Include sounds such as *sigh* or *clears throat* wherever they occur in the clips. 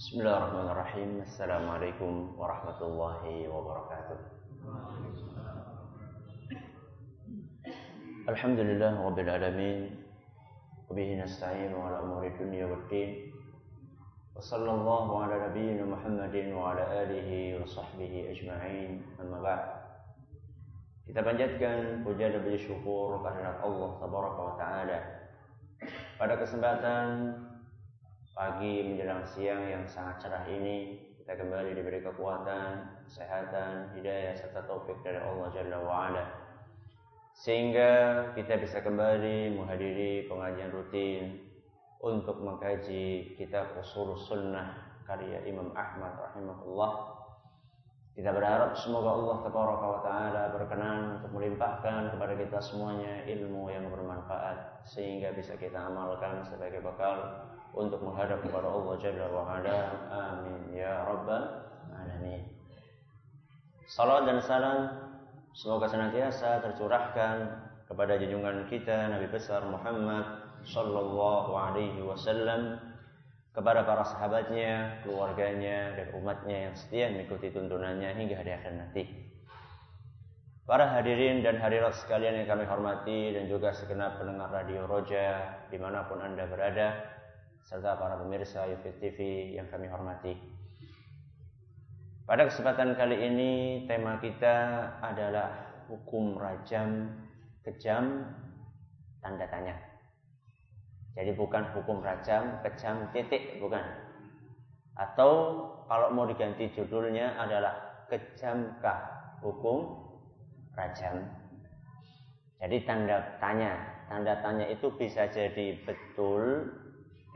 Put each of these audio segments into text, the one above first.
Bismillahirrahmanirrahim. Assalamualaikum warahmatullahi wabarakatuh. Alhamdulillah rabbil alamin. Wabihi nasta'inu ala umuri dunya waddin. Wa sallallahu ala nabiyyina Muhammadin wa ala alihi wa sahbihi ajma'in. Amma ba'd. Kita panjatkan puja dan puji syukur kehadirat Allah tabaraka wa taala. Pada kesempatan pagi menjelang siang yang sangat cerah ini kita kembali diberi kekuatan, kesehatan, hidayah serta taufik dari Allah Jalla wa ala. Sehingga kita bisa kembali menghadiri pengajian rutin untuk mengkaji kitab Usul Sunnah karya Imam Ahmad rahimahullah. Kita berharap semoga Allah Tabaraka wa taala berkenan untuk melimpahkan kepada kita semuanya ilmu yang bermanfaat sehingga bisa kita amalkan sebagai bekal untuk menghadap kepada Allah Jalla wa ala. Amin ya rabbal alamin. Salam dan salam semoga senantiasa tercurahkan kepada junjungan kita Nabi besar Muhammad sallallahu alaihi wasallam kepada para sahabatnya, keluarganya dan umatnya yang setia mengikuti tuntunannya hingga hari akhir nanti. Para hadirin dan hadirat sekalian yang kami hormati dan juga segenap pendengar radio Roja di mana pun anda berada, serta para pemirsa Yufid TV yang kami hormati. Pada kesempatan kali ini tema kita adalah hukum rajam kejam tanda tanya. Jadi bukan hukum rajam kejam titik bukan. Atau kalau mau diganti judulnya adalah kejamkah hukum rajam. Jadi tanda tanya, tanda tanya itu bisa jadi betul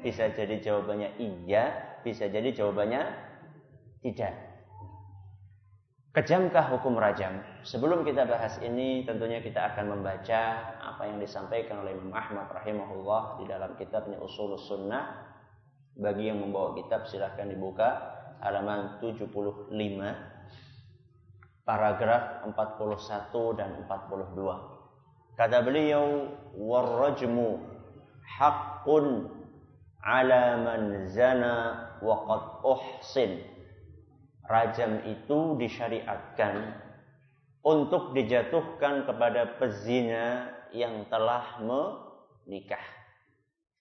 bisa jadi jawabannya iya, bisa jadi jawabannya tidak. Kejamkah hukum rajam? Sebelum kita bahas ini, tentunya kita akan membaca apa yang disampaikan oleh Imam Ahmad rahimahullah di dalam kitabnya Usul Sunnah. Bagi yang membawa kitab silahkan dibuka halaman 75 paragraf 41 dan 42. Kata beliau, "Warrajmu haqqun ala man zana wa qad uhsin. Rajam itu disyariatkan untuk dijatuhkan kepada pezina yang telah menikah.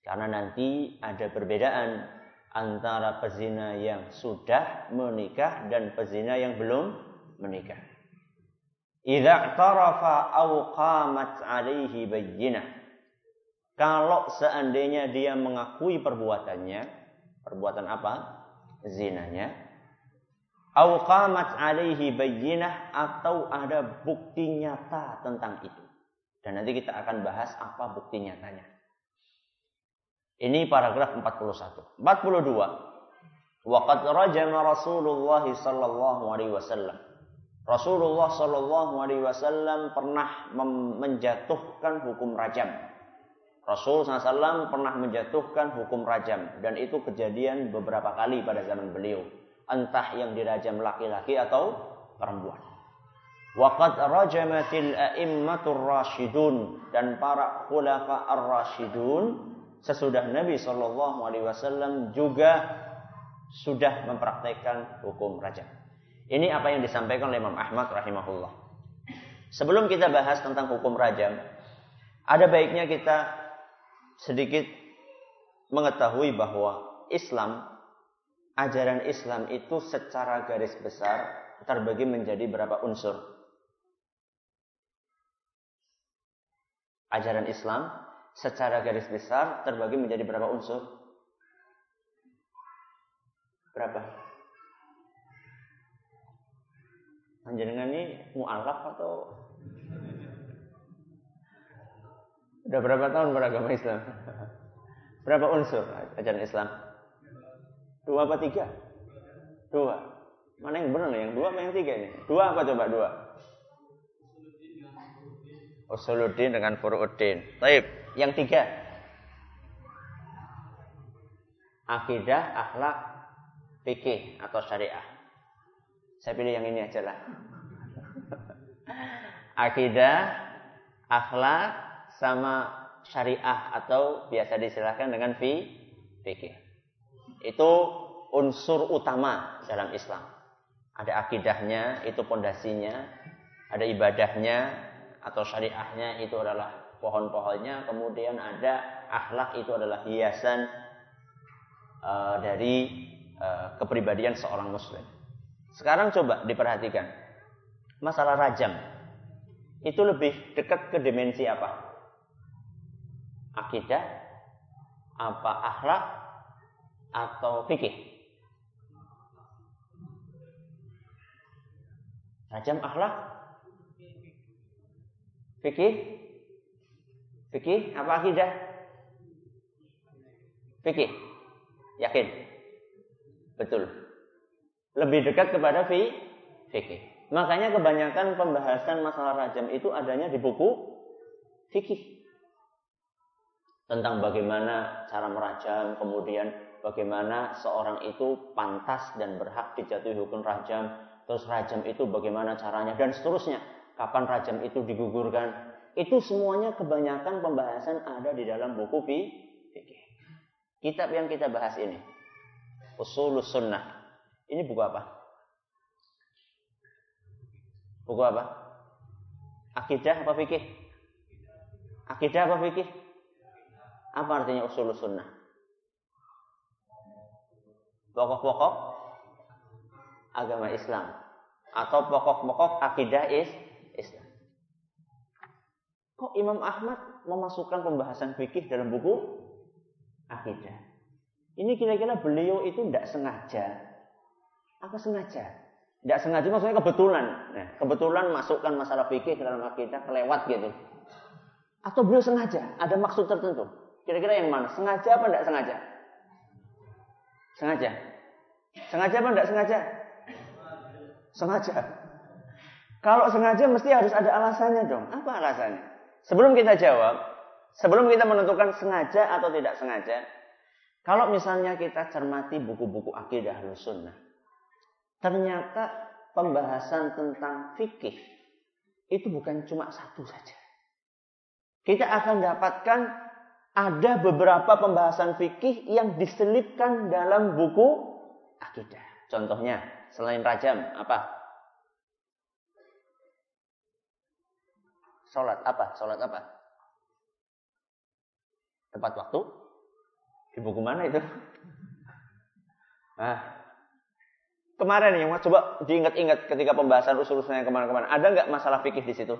Karena nanti ada perbedaan antara pezina yang sudah menikah dan pezina yang belum menikah. Idza tarafa aw qamat alaihi bayyinah kalau seandainya dia mengakui perbuatannya, perbuatan apa? Zinanya. Au qamat alaihi bayyinah atau ada bukti nyata tentang itu. Dan nanti kita akan bahas apa bukti nyatanya. Ini paragraf 41. 42. Waqad rajama Rasulullah sallallahu alaihi wasallam. Rasulullah sallallahu alaihi wasallam pernah menjatuhkan hukum rajam Rasul SAW pernah menjatuhkan hukum rajam dan itu kejadian beberapa kali pada zaman beliau. Entah yang dirajam laki-laki atau perempuan. Waqad rajamatil a'immatur rasyidun dan para khulafa ar-rasyidun sesudah Nabi Shallallahu alaihi wasallam juga sudah mempraktekkan hukum rajam. Ini apa yang disampaikan oleh Imam Ahmad rahimahullah. Sebelum kita bahas tentang hukum rajam, ada baiknya kita sedikit mengetahui bahwa Islam, ajaran Islam itu secara garis besar terbagi menjadi berapa unsur. Ajaran Islam secara garis besar terbagi menjadi berapa unsur? Berapa? Panjenengan ini mu'alaf atau Udah berapa tahun beragama Islam? Berapa unsur ajaran Islam? Dua apa tiga? Dua. Mana yang benar yang dua apa yang tiga ini? Dua apa coba dua? Usuluddin dengan Furuuddin. Taib. Yang tiga. Akidah, akhlak, fikih atau syariah. Saya pilih yang ini aja lah. *laughs* Akidah, akhlak, sama syariah atau biasa disilahkan dengan fi fikih. Itu unsur utama dalam Islam. Ada akidahnya, itu pondasinya, ada ibadahnya atau syariahnya itu adalah pohon-pohonnya, kemudian ada akhlak itu adalah hiasan uh, dari uh, kepribadian seorang muslim. Sekarang coba diperhatikan. Masalah rajam. Itu lebih dekat ke dimensi apa? Akidah, apa akhlak, atau fikih? Rajam akhlak? Fikih? Fikih apa akidah? Fikih. Yakin? Betul. Lebih dekat kepada fi fikih. Makanya kebanyakan pembahasan masalah rajam itu adanya di buku fikih. Tentang bagaimana cara merajam, kemudian bagaimana seorang itu pantas dan berhak dijatuhi hukum rajam, terus rajam itu bagaimana caranya dan seterusnya. Kapan rajam itu digugurkan, itu semuanya kebanyakan pembahasan ada di dalam buku fikih. Kitab yang kita bahas ini. Usulus Sunnah. Ini buku apa? Buku apa? Akidah apa fikih? Akidah apa fikih? Apa artinya usulus sunnah? Pokok-pokok agama Islam atau pokok-pokok akidah is Islam. Kok Imam Ahmad memasukkan pembahasan fikih dalam buku akidah? Ini kira-kira beliau itu tidak sengaja. Apa sengaja? Tidak sengaja maksudnya kebetulan. Nah, kebetulan masukkan masalah fikih dalam akidah, kelewat gitu. Atau beliau sengaja, ada maksud tertentu. Kira-kira yang mana? Sengaja apa tidak sengaja? Sengaja. Sengaja apa tidak sengaja? Sengaja. Kalau sengaja mesti harus ada alasannya dong. Apa alasannya? Sebelum kita jawab, sebelum kita menentukan sengaja atau tidak sengaja, kalau misalnya kita cermati buku-buku akidah sunnah, ternyata pembahasan tentang fikih itu bukan cuma satu saja. Kita akan dapatkan ada beberapa pembahasan fikih yang diselipkan dalam buku akidah. Contohnya, selain rajam, apa? Sholat apa? Sholat apa? Tepat waktu? Di buku mana itu? Nah, kemarin yang coba diingat-ingat ketika pembahasan usul-usulnya ke mana-kemana. Ada nggak masalah fikih di situ?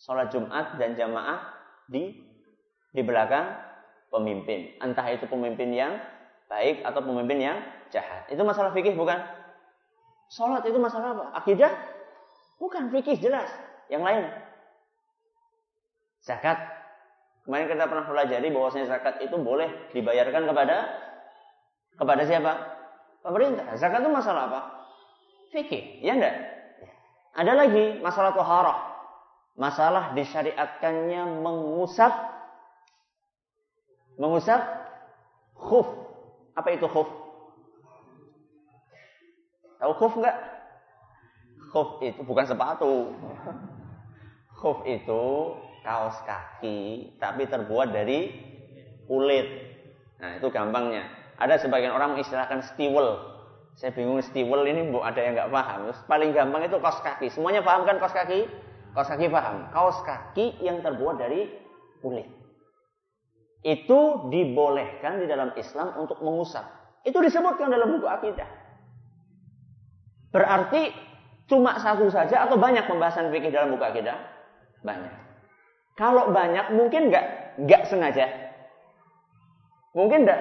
Sholat Jumat dan jamaah di di belakang pemimpin. Entah itu pemimpin yang baik atau pemimpin yang jahat. Itu masalah fikih bukan? Sholat itu masalah apa? Akidah? Bukan fikih jelas. Yang lain. Zakat. Kemarin kita pernah pelajari bahwasanya zakat itu boleh dibayarkan kepada kepada siapa? Pemerintah. Zakat itu masalah apa? Fikih, ya enggak? Ada lagi masalah toharah. Masalah disyariatkannya mengusap mengusap khuf. Apa itu khuf? Tahu khuf enggak? Khuf itu bukan sepatu. Khuf itu kaos kaki tapi terbuat dari kulit. Nah, itu gampangnya. Ada sebagian orang mengistilahkan stiwel. Saya bingung stiwel ini bu ada yang nggak paham. Paling gampang itu kaos kaki. Semuanya paham kan kaos kaki? Kaos kaki paham. Kaos kaki yang terbuat dari kulit. Itu dibolehkan di dalam Islam untuk mengusap. Itu disebutkan dalam buku akidah. Berarti Cuma satu saja atau banyak pembahasan fikih dalam buku akidah? Banyak. Kalau banyak mungkin nggak nggak sengaja. Mungkin nggak,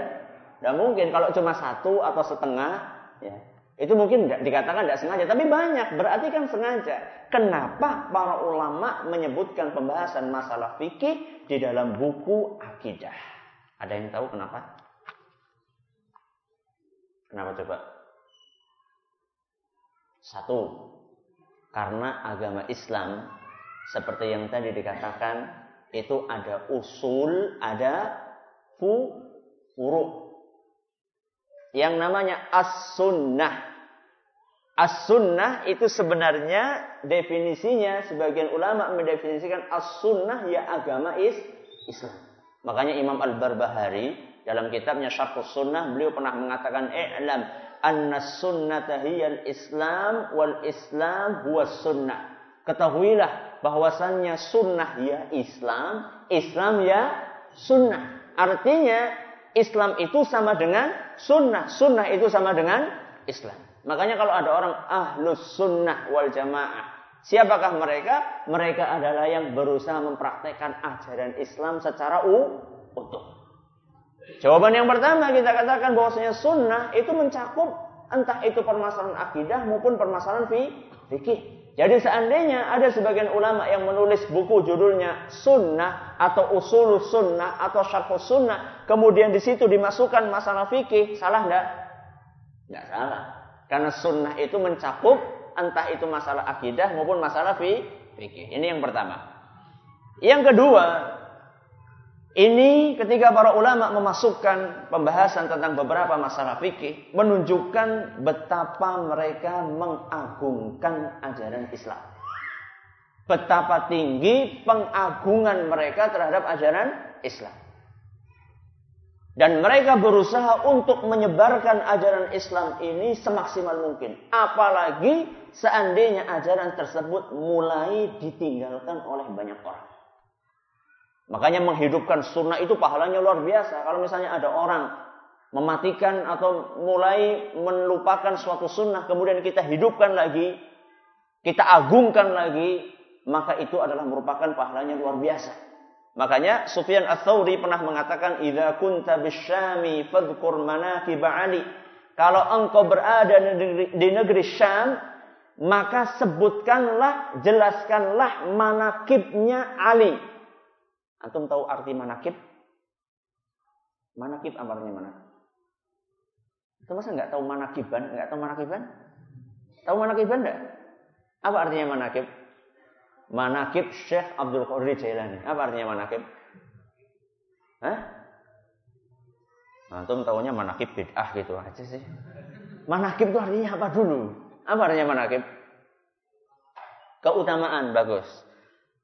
nggak mungkin. Kalau cuma satu atau setengah, ya itu mungkin nggak dikatakan nggak sengaja. Tapi banyak, berarti kan sengaja. Kenapa para ulama menyebutkan pembahasan masalah fikih di dalam buku akidah? Ada yang tahu kenapa? Kenapa coba? Satu, karena agama Islam seperti yang tadi dikatakan itu ada usul, ada fu, furu. Yang namanya as-sunnah. As-sunnah itu sebenarnya definisinya sebagian ulama mendefinisikan as-sunnah ya agama is Islam. Makanya Imam Al-Barbahari Dalam kitabnya Syarhus Sunnah beliau pernah mengatakan i'lam anna sunnata hiyal Islam wal Islam huwa sunnah. Ketahuilah bahwasannya sunnah ya Islam, Islam ya sunnah. Artinya Islam itu sama dengan sunnah, sunnah itu sama dengan Islam. Makanya kalau ada orang ahlus sunnah wal jamaah, siapakah mereka? Mereka adalah yang berusaha mempraktekkan ajaran Islam secara utuh. Jawaban yang pertama kita katakan bahwasanya sunnah itu mencakup entah itu permasalahan akidah maupun permasalahan fikih. Jadi seandainya ada sebagian ulama yang menulis buku judulnya sunnah atau usul sunnah atau syarh sunnah, kemudian di situ dimasukkan masalah fikih, salah enggak? Enggak salah. Karena sunnah itu mencakup entah itu masalah akidah maupun masalah fikih. Ini yang pertama. Yang kedua, ini ketika para ulama memasukkan pembahasan tentang beberapa masalah fikih menunjukkan betapa mereka mengagungkan ajaran Islam. Betapa tinggi pengagungan mereka terhadap ajaran Islam. Dan mereka berusaha untuk menyebarkan ajaran Islam ini semaksimal mungkin. Apalagi seandainya ajaran tersebut mulai ditinggalkan oleh banyak orang. Makanya menghidupkan sunnah itu pahalanya luar biasa. Kalau misalnya ada orang mematikan atau mulai melupakan suatu sunnah, kemudian kita hidupkan lagi, kita agungkan lagi, maka itu adalah merupakan pahalanya luar biasa. Makanya Sufyan Ats-Tsauri pernah mengatakan, "Idza kunta bisyami fadhkur manakib Ali." Kalau engkau berada di negeri, di negeri Syam, maka sebutkanlah, jelaskanlah manakibnya Ali Antum tahu arti manakib? Manakib artinya manakib? Itu masa nggak tahu manakiban? Nggak tahu manakiban? Tahu manakiban enggak? Apa artinya manakib? Manakib Syekh Abdul Qadir Jailani. Apa artinya manakib? Hah? Antum tahunya manakib bid'ah gitu aja sih. Manakib itu artinya apa dulu? Apa artinya manakib? Keutamaan bagus.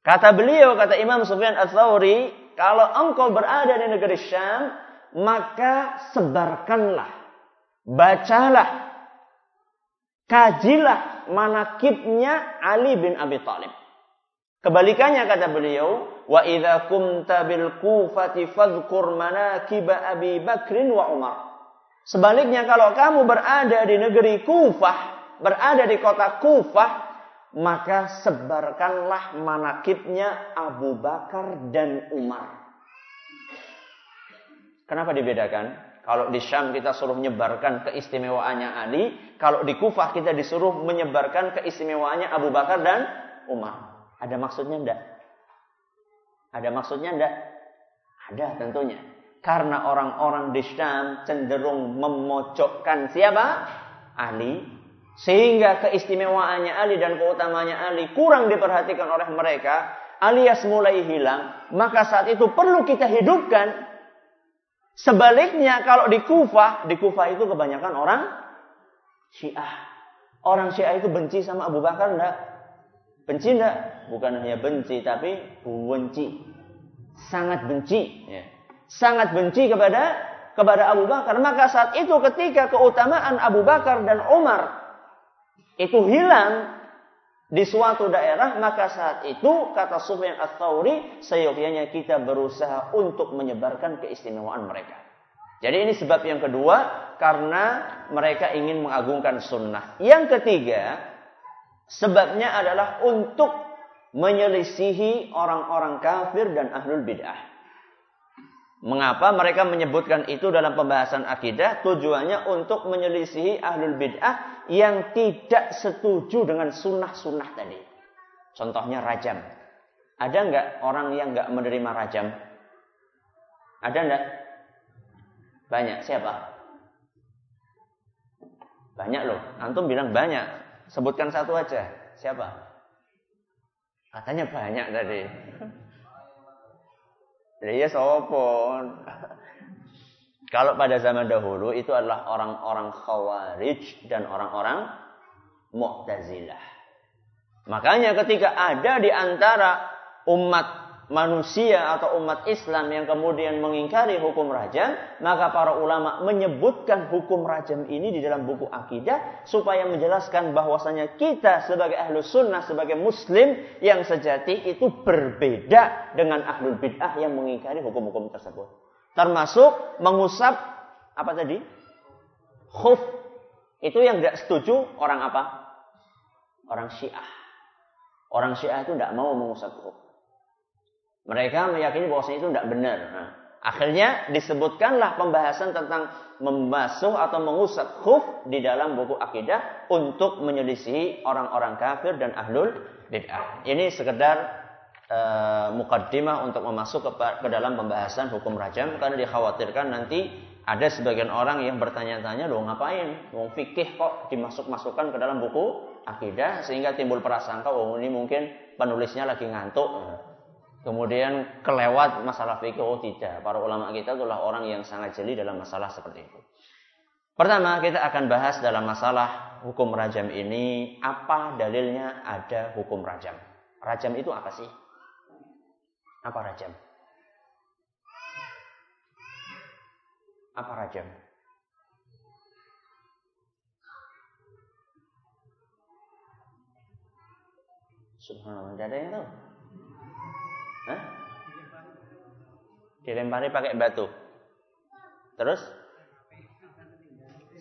Kata beliau, kata Imam Sufyan Ats-Tsauri, kalau engkau berada di negeri Syam, maka sebarkanlah, bacalah, kajilah manakibnya Ali bin Abi Thalib. Kebalikannya kata beliau, wa idza kumta bil kufati fadhkur manakib Abi Bakrin wa Umar. Sebaliknya kalau kamu berada di negeri Kufah, berada di kota Kufah, maka sebarkanlah manakibnya Abu Bakar dan Umar. Kenapa dibedakan? Kalau di Syam kita suruh menyebarkan keistimewaannya Ali, kalau di Kufah kita disuruh menyebarkan keistimewaannya Abu Bakar dan Umar. Ada maksudnya enggak? Ada maksudnya enggak? Ada tentunya. Karena orang-orang di Syam cenderung memojokkan siapa? Ali sehingga keistimewaannya Ali dan keutamaannya Ali kurang diperhatikan oleh mereka, alias mulai hilang, maka saat itu perlu kita hidupkan. Sebaliknya kalau di Kufah, di Kufah itu kebanyakan orang Syiah. Orang Syiah itu benci sama Abu Bakar enggak? Benci enggak? Bukan hanya benci tapi benci. Sangat benci, ya. Sangat benci kepada kepada Abu Bakar. Maka saat itu ketika keutamaan Abu Bakar dan Umar itu hilang di suatu daerah, maka saat itu kata Sufyan Ats-Tsauri, seyogyanya kita berusaha untuk menyebarkan keistimewaan mereka. Jadi ini sebab yang kedua karena mereka ingin mengagungkan sunnah. Yang ketiga, sebabnya adalah untuk menyelisihi orang-orang kafir dan ahlul bid'ah. Mengapa mereka menyebutkan itu dalam pembahasan akidah? Tujuannya untuk menyelisihi ahlul bid'ah yang tidak setuju dengan sunnah-sunnah tadi. Contohnya rajam. Ada nggak orang yang nggak menerima rajam? Ada nggak? Banyak. Siapa? Banyak loh. Antum bilang banyak. Sebutkan satu aja. Siapa? Katanya banyak tadi. Iya sopon. *laughs* Kalau pada zaman dahulu itu adalah orang-orang khawarij dan orang-orang mu'tazilah. Makanya ketika ada di antara umat manusia atau umat Islam yang kemudian mengingkari hukum rajam, maka para ulama menyebutkan hukum rajam ini di dalam buku akidah supaya menjelaskan bahwasanya kita sebagai ahlu sunnah, sebagai muslim yang sejati itu berbeda dengan ahlul bid'ah yang mengingkari hukum-hukum tersebut. Termasuk mengusap apa tadi? Khuf. Itu yang tidak setuju orang apa? Orang Syiah. Orang Syiah itu tidak mau mengusap khuf. Mereka meyakini bahwasanya itu tidak benar. Nah, akhirnya disebutkanlah pembahasan tentang membasuh atau mengusap khuf di dalam buku akidah untuk menyelisihi orang-orang kafir dan ahlul bid'ah. Ini sekedar uh, mukaddimah untuk memasuk ke, ke dalam pembahasan hukum rajam karena dikhawatirkan nanti ada sebagian orang yang bertanya-tanya, "Loh ngapain? Wong fikih kok dimasuk-masukkan ke dalam buku akidah sehingga timbul prasangka, oh ini mungkin penulisnya lagi ngantuk." Kemudian kelewat masalah fikih oh tidak. Para ulama kita itulah orang yang sangat jeli dalam masalah seperti itu. Pertama kita akan bahas dalam masalah hukum rajam ini apa dalilnya ada hukum rajam? Rajam itu apa sih? Apa rajam? Apa rajam? Subhanallah, tidak ada yang tahu. Dilempari pakai batu. Terus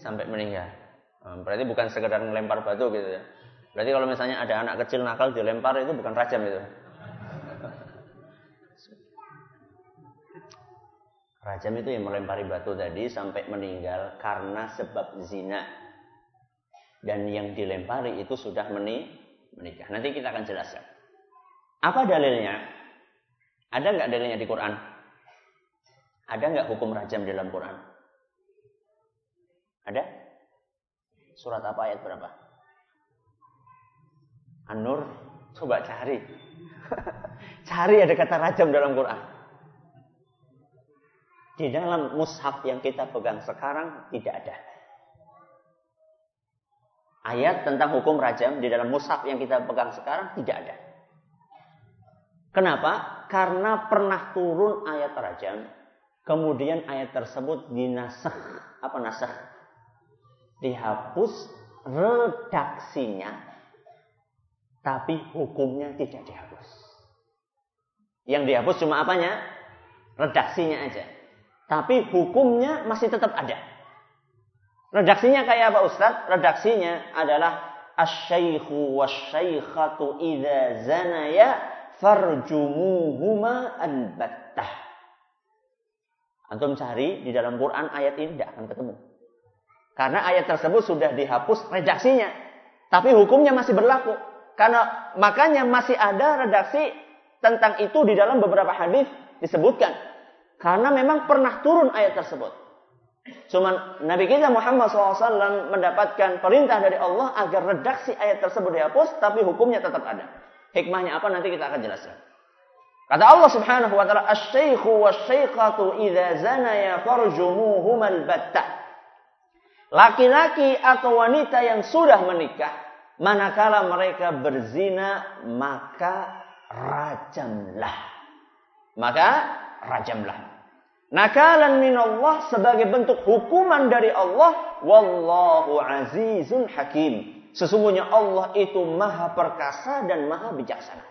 sampai meninggal. Hmm, berarti bukan sekedar melempar batu gitu ya. Berarti kalau misalnya ada anak kecil nakal dilempar itu bukan rajam itu. Rajam itu yang melempari batu tadi sampai meninggal karena sebab zina. Dan yang dilempari itu sudah menikah. Nanti kita akan jelaskan. Apa dalilnya? Ada nggak dalilnya di Quran? Ada nggak hukum rajam di dalam Quran? Ada? Surat apa ayat berapa? An-Nur, coba cari. *laughs* cari ada kata rajam dalam Quran. Di dalam mushaf yang kita pegang sekarang tidak ada. Ayat tentang hukum rajam di dalam mushaf yang kita pegang sekarang tidak ada. Kenapa? Karena pernah turun ayat rajam, kemudian ayat tersebut dinasah. Apa nasah? Dihapus redaksinya, tapi hukumnya tidak dihapus. Yang dihapus cuma apanya? Redaksinya aja. Tapi hukumnya masih tetap ada. Redaksinya kayak apa Ustaz? Redaksinya adalah asy-syaikhu wasy-syaikhatu idza zanaya farjumuhuma albattah. Antum cari di dalam Quran ayat ini tidak akan ketemu. Karena ayat tersebut sudah dihapus redaksinya. Tapi hukumnya masih berlaku. Karena makanya masih ada redaksi tentang itu di dalam beberapa hadis disebutkan. Karena memang pernah turun ayat tersebut. Cuman Nabi kita Muhammad SAW mendapatkan perintah dari Allah agar redaksi ayat tersebut dihapus, tapi hukumnya tetap ada. Hikmahnya apa nanti kita akan jelaskan. Kata Allah Subhanahu wa taala, "Asy-syaikhu wasy-syaikhatu idza zanaya farjumuhumal batta." Laki-laki atau wanita yang sudah menikah, manakala mereka berzina, maka rajamlah. Maka rajamlah. Nakalan min Allah sebagai bentuk hukuman dari Allah, wallahu azizun hakim. Sesungguhnya Allah itu maha perkasa dan maha bijaksana.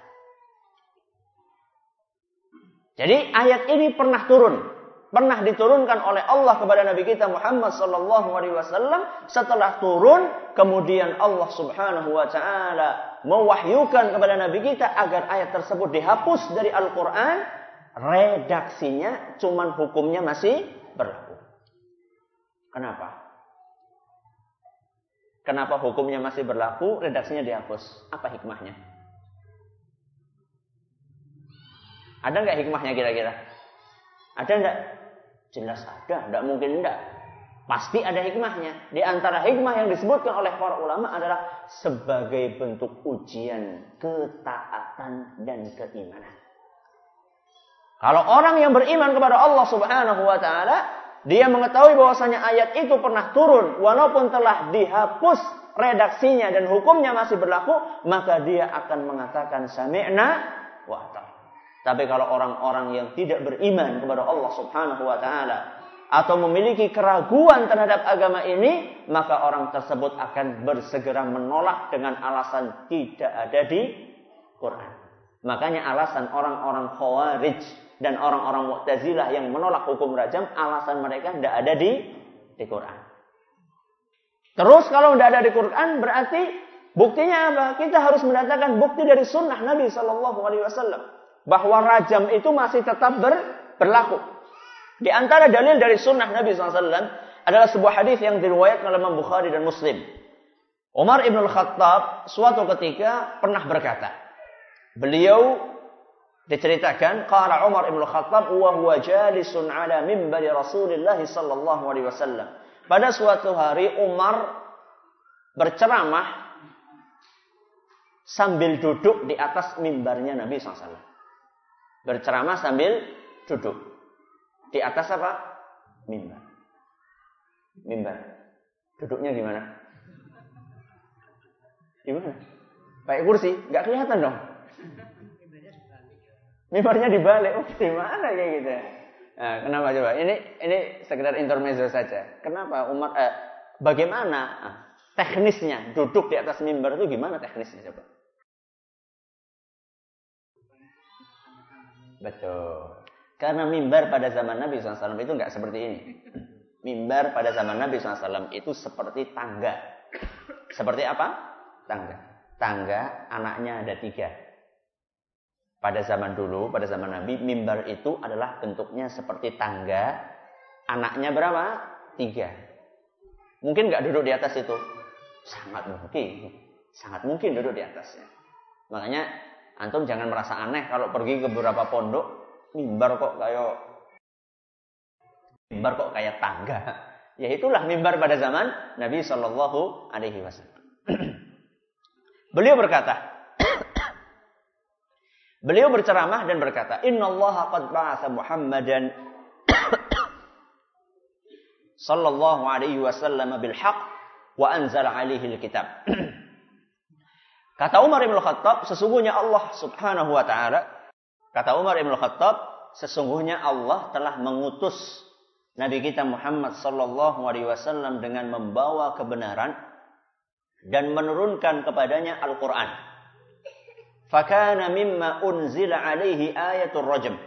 Jadi ayat ini pernah turun. Pernah diturunkan oleh Allah kepada Nabi kita Muhammad sallallahu alaihi wasallam setelah turun kemudian Allah Subhanahu wa taala mewahyukan kepada Nabi kita agar ayat tersebut dihapus dari Al-Qur'an redaksinya cuman hukumnya masih berlaku. Kenapa? Kenapa hukumnya masih berlaku, redaksinya dihapus? Apa hikmahnya? Ada nggak hikmahnya kira-kira? Ada nggak? Jelas ada, nggak mungkin enggak. Pasti ada hikmahnya. Di antara hikmah yang disebutkan oleh para ulama adalah sebagai bentuk ujian ketaatan dan keimanan. Kalau orang yang beriman kepada Allah Subhanahu wa taala, dia mengetahui bahwasanya ayat itu pernah turun walaupun telah dihapus redaksinya dan hukumnya masih berlaku, maka dia akan mengatakan sami'na wa Tapi kalau orang-orang yang tidak beriman kepada Allah Subhanahu wa taala atau memiliki keraguan terhadap agama ini, maka orang tersebut akan bersegera menolak dengan alasan tidak ada di Quran. Makanya alasan orang-orang Khawarij dan orang-orang Mu'tazilah yang menolak hukum rajam, alasan mereka tidak ada di di Quran. Terus kalau tidak ada di Quran berarti buktinya apa? Kita harus mendatangkan bukti dari sunnah Nabi Shallallahu Alaihi Wasallam bahwa rajam itu masih tetap ber, berlaku. Di antara dalil dari sunnah Nabi SAW adalah sebuah hadis yang diriwayatkan oleh Imam Bukhari dan Muslim. Umar ibn al-Khattab suatu ketika pernah berkata, beliau diceritakan qala Umar ibn al-Khattab wa huwa jalisun ala minbari Rasulillah sallallahu alaihi wasallam. Pada suatu hari Umar berceramah sambil duduk di atas mimbarnya Nabi SAW. Berceramah sambil duduk. Di atas apa? Mimbar. Mimbar. Duduknya gimana? Gimana? Pakai kursi? Gak kelihatan dong. Mimbarnya dibalik. Oh, gimana kayak gitu? Nah, kenapa coba? Ini ini sekedar intermezzo saja. Kenapa Umar eh, bagaimana ah, teknisnya duduk di atas mimbar itu gimana teknisnya coba? Betul. Karena mimbar pada zaman Nabi SAW itu nggak seperti ini. Mimbar pada zaman Nabi SAW itu seperti tangga. Seperti apa? Tangga. Tangga anaknya ada tiga. Pada zaman dulu, pada zaman Nabi, mimbar itu adalah bentuknya seperti tangga. Anaknya berapa? Tiga. Mungkin nggak duduk di atas itu? Sangat mungkin. Sangat mungkin duduk di atasnya. Makanya Antum jangan merasa aneh kalau pergi ke beberapa pondok, mimbar kok kayak mimbar kok kayak tangga. *laughs* Ya itulah mimbar pada zaman Nabi Shallallahu Alaihi Wasallam. *clears throat* Beliau berkata, beliau berceramah dan berkata, Inna Allah qad ba'atha Muhammadan *coughs* sallallahu alaihi wasallam bil haqq wa anzala alaihi kitab. *coughs* Kata Umar Ibn Khattab, sesungguhnya Allah subhanahu wa ta'ala, kata Umar Ibn Khattab, sesungguhnya Allah telah mengutus Nabi kita Muhammad sallallahu alaihi wasallam dengan membawa kebenaran dan menurunkan kepadanya Al-Qur'an. Fakana mimma unzila alaihi ayatul rajm.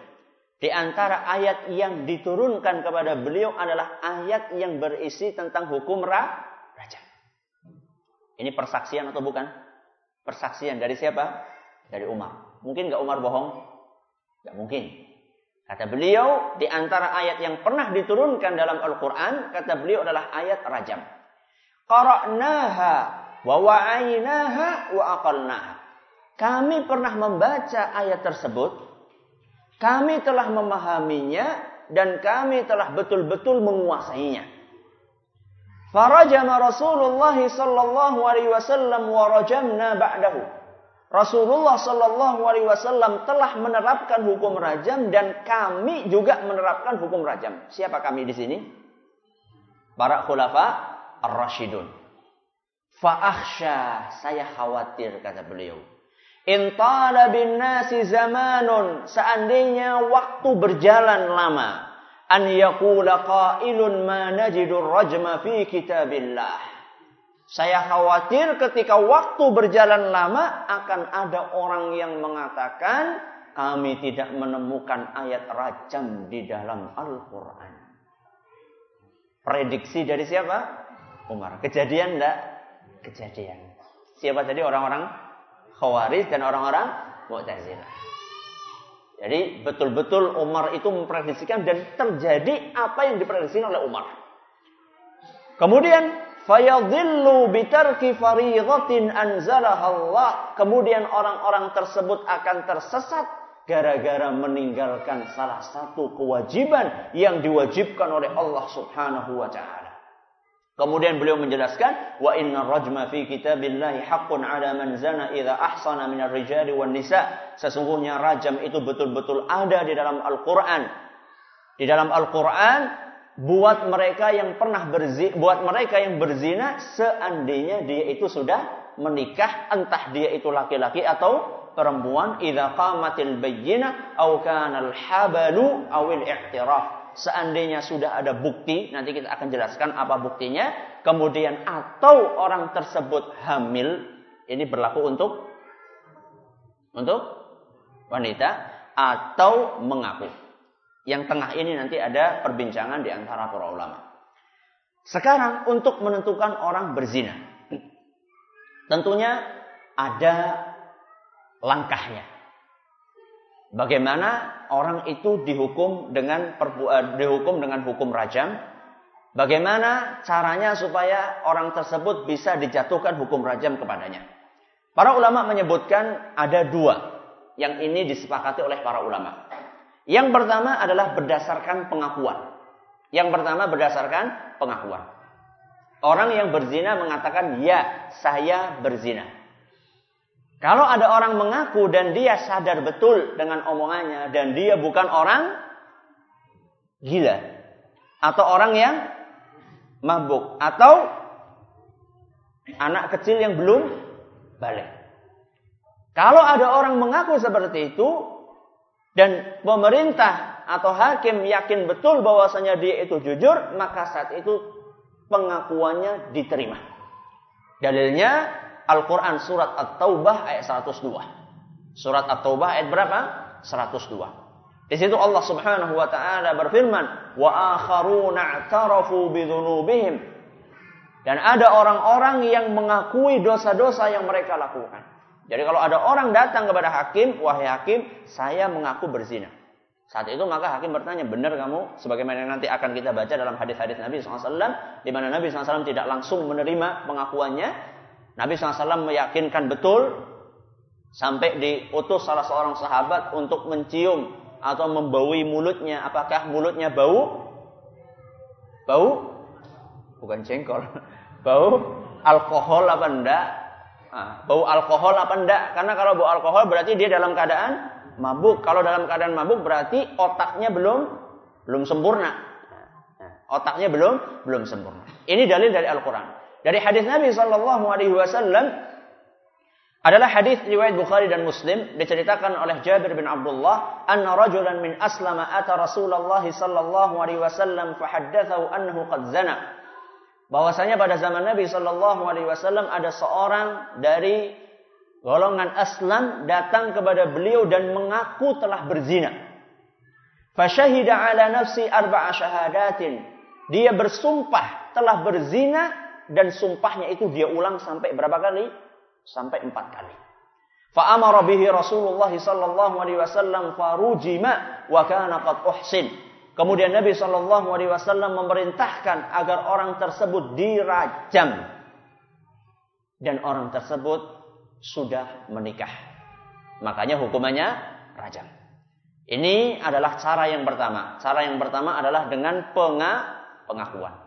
Di antara ayat yang diturunkan kepada beliau adalah ayat yang berisi tentang hukum rajam. Ini persaksian atau bukan? persaksian dari siapa? Dari Umar. Mungkin nggak Umar bohong? Nggak mungkin. Kata beliau, di antara ayat yang pernah diturunkan dalam Al-Quran, kata beliau adalah ayat rajam. Qara'naha wa wa'aynaha wa aqalnaha. Kami pernah membaca ayat tersebut, kami telah memahaminya, dan kami telah betul-betul menguasainya. Farajama Rasulullah sallallahu alaihi wasallam wa rajamna ba'dahu. Rasulullah sallallahu alaihi wasallam telah menerapkan hukum rajam dan kami juga menerapkan hukum rajam. Siapa kami di sini? Para khulafa ar-rasyidun. Fa'akhsha, saya khawatir kata beliau. Intala bin nasi zamanun, seandainya waktu berjalan lama an yaqula qailun ma najidur rajma fi kitabillah. Saya khawatir ketika waktu berjalan lama akan ada orang yang mengatakan kami tidak menemukan ayat rajam di dalam Al-Quran. Prediksi dari siapa? Umar. Kejadian enggak? Kejadian. Siapa tadi orang-orang Khawarij dan orang-orang Mu'tazilah. Jadi betul-betul Umar itu memprediksikan dan terjadi apa yang diprediksikan oleh Umar. Kemudian fayadhillu bitarki fariidatin anzalaha Allah. Kemudian orang-orang tersebut akan tersesat gara-gara meninggalkan salah satu kewajiban yang diwajibkan oleh Allah Subhanahu wa taala. Kemudian beliau menjelaskan, wa inna rajma fi kitabillahi haqqun ala man zana idza ahsana minar rijali wan nisa. Sesungguhnya rajam itu betul-betul ada di dalam Al-Qur'an. Di dalam Al-Qur'an buat mereka yang pernah berzina, buat mereka yang berzina seandainya dia itu sudah menikah, entah dia itu laki-laki atau perempuan idza qamatil bayyinah aw kana al habalu aw al i'tiraf. Seandainya sudah ada bukti, nanti kita akan jelaskan apa buktinya. Kemudian atau orang tersebut hamil, ini berlaku untuk untuk wanita atau mengaku. Yang tengah ini nanti ada perbincangan di antara para ulama. Sekarang untuk menentukan orang berzina. Tentunya ada langkahnya. Bagaimana orang itu dihukum dengan uh, dihukum dengan hukum rajam? Bagaimana caranya supaya orang tersebut bisa dijatuhkan hukum rajam kepadanya? Para ulama menyebutkan ada dua yang ini disepakati oleh para ulama. Yang pertama adalah berdasarkan pengakuan. Yang pertama berdasarkan pengakuan. Orang yang berzina mengatakan, ya saya berzina. Kalau ada orang mengaku dan dia sadar betul dengan omongannya dan dia bukan orang gila atau orang yang mabuk atau anak kecil yang belum balik. Kalau ada orang mengaku seperti itu dan pemerintah atau hakim yakin betul bahwasanya dia itu jujur, maka saat itu pengakuannya diterima. Dalilnya Al-Quran surat At-Taubah ayat 102. Surat At-Taubah ayat berapa? 102. Di situ Allah Subhanahu wa taala berfirman, "Wa akharuna i'tarafu bidzunubihim." Dan ada orang-orang yang mengakui dosa-dosa yang mereka lakukan. Jadi kalau ada orang datang kepada hakim, wahai hakim, saya mengaku berzina. Saat itu maka hakim bertanya, benar kamu? Sebagaimana nanti akan kita baca dalam hadis-hadis Nabi SAW, di mana Nabi SAW tidak langsung menerima pengakuannya. Nabi SAW meyakinkan betul sampai diutus salah seorang sahabat untuk mencium atau membaui mulutnya. Apakah mulutnya bau? Bau? Bukan jengkol. *laughs* Bau alkohol apa enggak? Nah, bau alkohol apa enggak? Karena kalau bau alkohol berarti dia dalam keadaan mabuk. Kalau dalam keadaan mabuk berarti otaknya belum belum sempurna. Otaknya belum belum sempurna. Ini dalil dari Al-Qur'an. Dari hadis Nabi sallallahu alaihi wasallam adalah hadis riwayat Bukhari dan Muslim diceritakan oleh Jabir bin Abdullah anna rajulan min aslama ata Rasulullah sallallahu alaihi wasallam fahaddatsahu annahu qad zana bahwasanya pada zaman Nabi sallallahu alaihi wasallam ada seorang dari golongan Aslam datang kepada beliau dan mengaku telah berzina. Fasyahida ala nafsi arba'a syahadatin. Dia bersumpah telah berzina dan sumpahnya itu dia ulang sampai berapa kali? Sampai empat kali. Fa'amara bihi Rasulullah sallallahu alaihi wasallam farujima wa kana qad uhsin. Kemudian Nabi sallallahu alaihi wasallam memerintahkan agar orang tersebut dirajam. Dan orang tersebut sudah menikah. Makanya hukumannya rajam. Ini adalah cara yang pertama. Cara yang pertama adalah dengan pengakuan.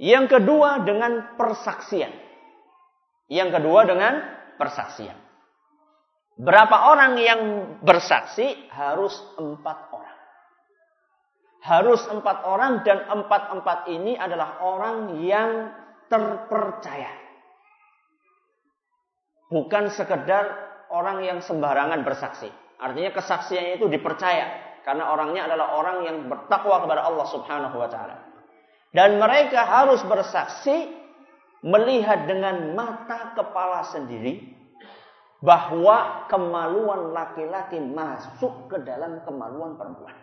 Yang kedua dengan persaksian. Yang kedua dengan persaksian. Berapa orang yang bersaksi? Harus empat orang. Harus empat orang dan empat-empat ini adalah orang yang terpercaya. Bukan sekedar orang yang sembarangan bersaksi. Artinya kesaksiannya itu dipercaya. Karena orangnya adalah orang yang bertakwa kepada Allah subhanahu wa ta'ala. Dan mereka harus bersaksi melihat dengan mata kepala sendiri bahwa kemaluan laki-laki masuk ke dalam kemaluan perempuan.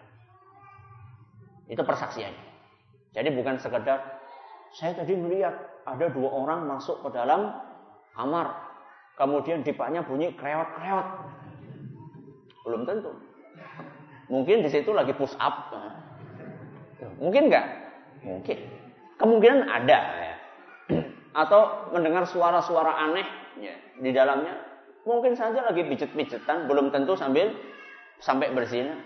Itu persaksiannya. Jadi bukan sekedar saya tadi melihat ada dua orang masuk ke dalam kamar kemudian dipaknya bunyi kreot-kreot. Belum tentu. Mungkin di situ lagi push up. Mungkin enggak? Mungkin. Kemungkinan ada ya. Atau mendengar suara-suara aneh ya, di dalamnya. Mungkin saja lagi pijet-pijetan, belum tentu sambil sampai berzina.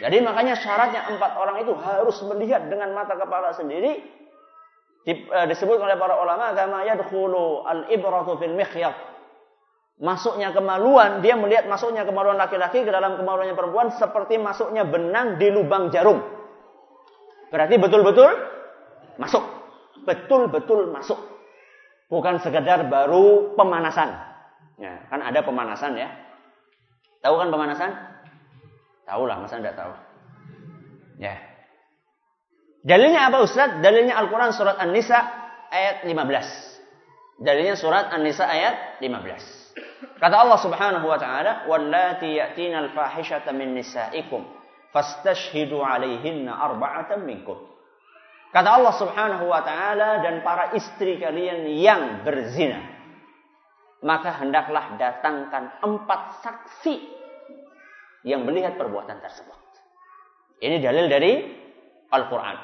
Jadi makanya syaratnya empat orang itu harus melihat dengan mata kepala sendiri eh, disebut oleh para ulama kama yadkhulu al-ibratu fil mikhyat masuknya kemaluan, dia melihat masuknya kemaluan laki-laki ke dalam kemaluannya perempuan seperti masuknya benang di lubang jarum. Berarti betul-betul masuk. Betul-betul masuk. Bukan sekedar baru pemanasan. Ya, kan ada pemanasan ya. Tahu kan pemanasan? Tahu lah, masa tidak tahu? Ya. Dalilnya apa Ustaz? Dalilnya Al-Quran surat An-Nisa ayat 15. Dalilnya surat An-Nisa ayat 15. Kata Allah Subhanahu wa taala, "Wallati ya'tina al-fahishata min fastashhidu 'alaihinna arba'atan minkum." Kata Allah Subhanahu wa taala dan para istri kalian yang berzina, maka hendaklah datangkan empat saksi yang melihat perbuatan tersebut. Ini dalil dari Al-Quran.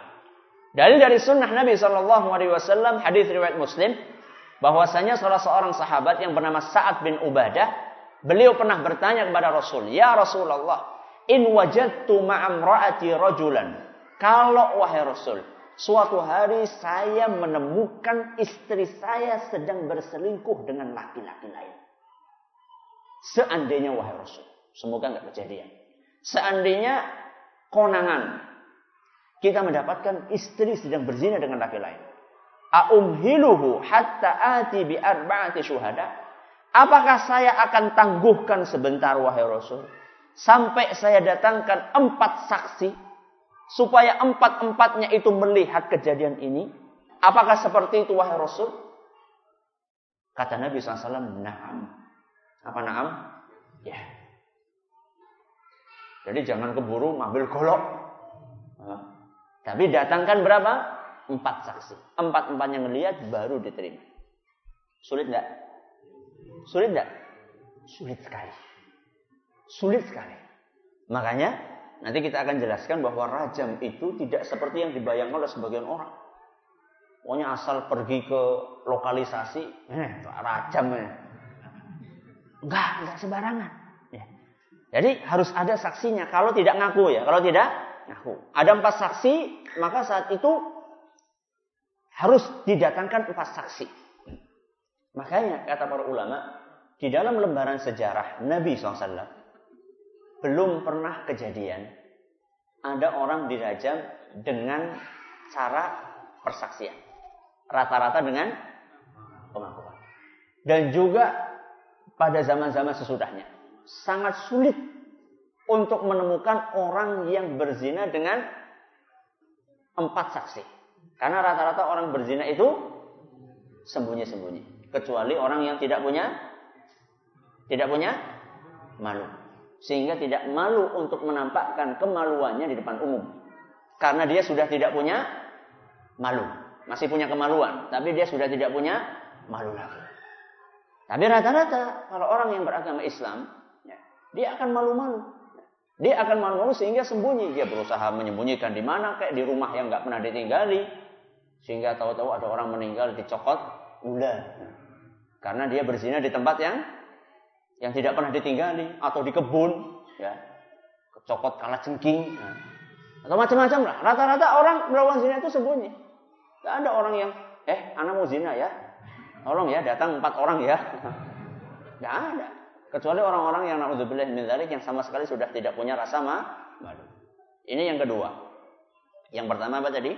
Dalil dari sunnah Nabi Shallallahu Alaihi Wasallam hadis riwayat Muslim bahwasanya salah seorang sahabat yang bernama Sa'ad bin Ubadah beliau pernah bertanya kepada Rasul, "Ya Rasulullah, in wajadtu ma'amraati rajulan." Kalau wahai Rasul, Suatu hari saya menemukan istri saya sedang berselingkuh dengan laki-laki lain. Seandainya wahai Rasul. Semoga nggak kejadian. Seandainya konangan. Kita mendapatkan istri sedang berzina dengan laki lain. Aumhiluhu hatta ati bi arba'ati syuhada. Apakah saya akan tangguhkan sebentar wahai Rasul? Sampai saya datangkan empat saksi supaya empat-empatnya itu melihat kejadian ini? Apakah seperti itu wahai Rasul? Kata Nabi SAW, Naam. Apa naam? Ya. Jadi jangan keburu ngambil golok. Tapi datangkan berapa? Empat saksi. Empat-empat yang melihat baru diterima. Sulit enggak? Sulit enggak? Sulit sekali. Sulit sekali. Makanya Nanti kita akan jelaskan bahwa rajam itu tidak seperti yang dibayangkan oleh sebagian orang. Pokoknya asal pergi ke lokalisasi, eh, rajam ya. Enggak, enggak sembarangan. Ya. Jadi harus ada saksinya. Kalau tidak ngaku ya, kalau tidak ngaku. Ada empat saksi, maka saat itu harus didatangkan empat saksi. Makanya kata para ulama, di dalam lembaran sejarah Nabi SAW, belum pernah kejadian ada orang dirajam dengan cara persaksian. Rata-rata dengan pengakuan. Dan juga pada zaman-zaman sesudahnya. Sangat sulit untuk menemukan orang yang berzina dengan empat saksi. Karena rata-rata orang berzina itu sembunyi-sembunyi. Kecuali orang yang tidak punya tidak punya malu sehingga tidak malu untuk menampakkan kemaluannya di depan umum. Karena dia sudah tidak punya malu. Masih punya kemaluan, tapi dia sudah tidak punya malu lagi. Tapi rata-rata kalau orang yang beragama Islam, ya, dia akan malu-malu. Dia akan malu-malu sehingga sembunyi. Dia berusaha menyembunyikan di mana, kayak di rumah yang nggak pernah ditinggali. Sehingga tahu-tahu ada orang meninggal dicokot ular. Karena dia berzina di tempat yang yang tidak pernah ditinggali atau di kebun ya. Kecokot kalah cengking ya. atau macam-macam lah. Rata-rata orang melakukan zina itu sembunyi. Tidak ada orang yang eh anak mau zina ya? Tolong ya datang empat orang ya. *laughs* Tidak ada. Kecuali orang-orang yang naudzubillah min yang sama sekali sudah tidak punya rasa malu. Ini yang kedua. Yang pertama apa tadi?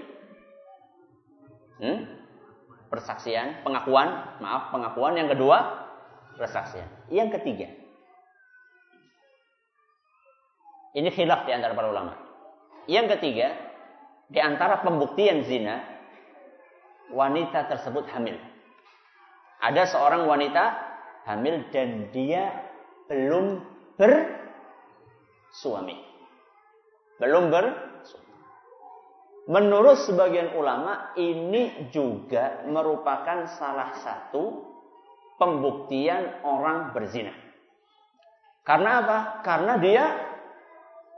Hmm? persaksian pengakuan. Maaf pengakuan. Yang kedua persaksian. Yang ketiga, ini khilaf di antara para ulama. Yang ketiga, di antara pembuktian zina, wanita tersebut hamil. Ada seorang wanita hamil dan dia belum bersuami. Belum bersuami. Menurut sebagian ulama, ini juga merupakan salah satu pembuktian orang berzina. Karena apa? Karena dia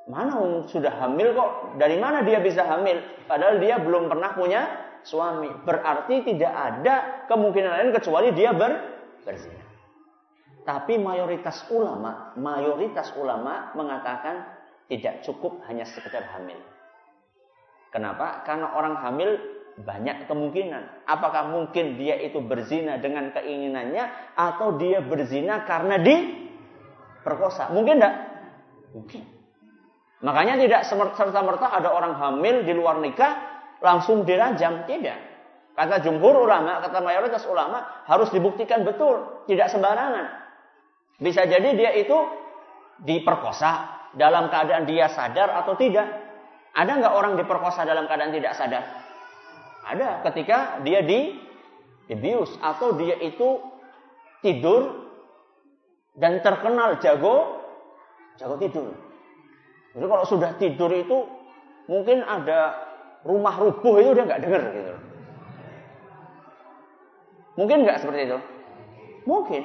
mana sudah hamil kok? Dari mana dia bisa hamil? Padahal dia belum pernah punya suami. Berarti tidak ada kemungkinan lain kecuali dia ber, berzina. Tapi mayoritas ulama, mayoritas ulama mengatakan tidak cukup hanya sekedar hamil. Kenapa? Karena orang hamil banyak kemungkinan. Apakah mungkin dia itu berzina dengan keinginannya atau dia berzina karena di perkosa? Mungkin enggak? Mungkin. Makanya tidak serta-merta ada orang hamil di luar nikah langsung dirajam. Tidak. Kata jumhur ulama, kata mayoritas ulama harus dibuktikan betul, tidak sembarangan. Bisa jadi dia itu diperkosa dalam keadaan dia sadar atau tidak? Ada nggak orang diperkosa dalam keadaan tidak sadar? Ada ketika dia di dibius atau dia itu tidur dan terkenal jago jago tidur. Jadi kalau sudah tidur itu mungkin ada rumah rubuh itu dia nggak dengar gitu. Mungkin nggak seperti itu? Mungkin.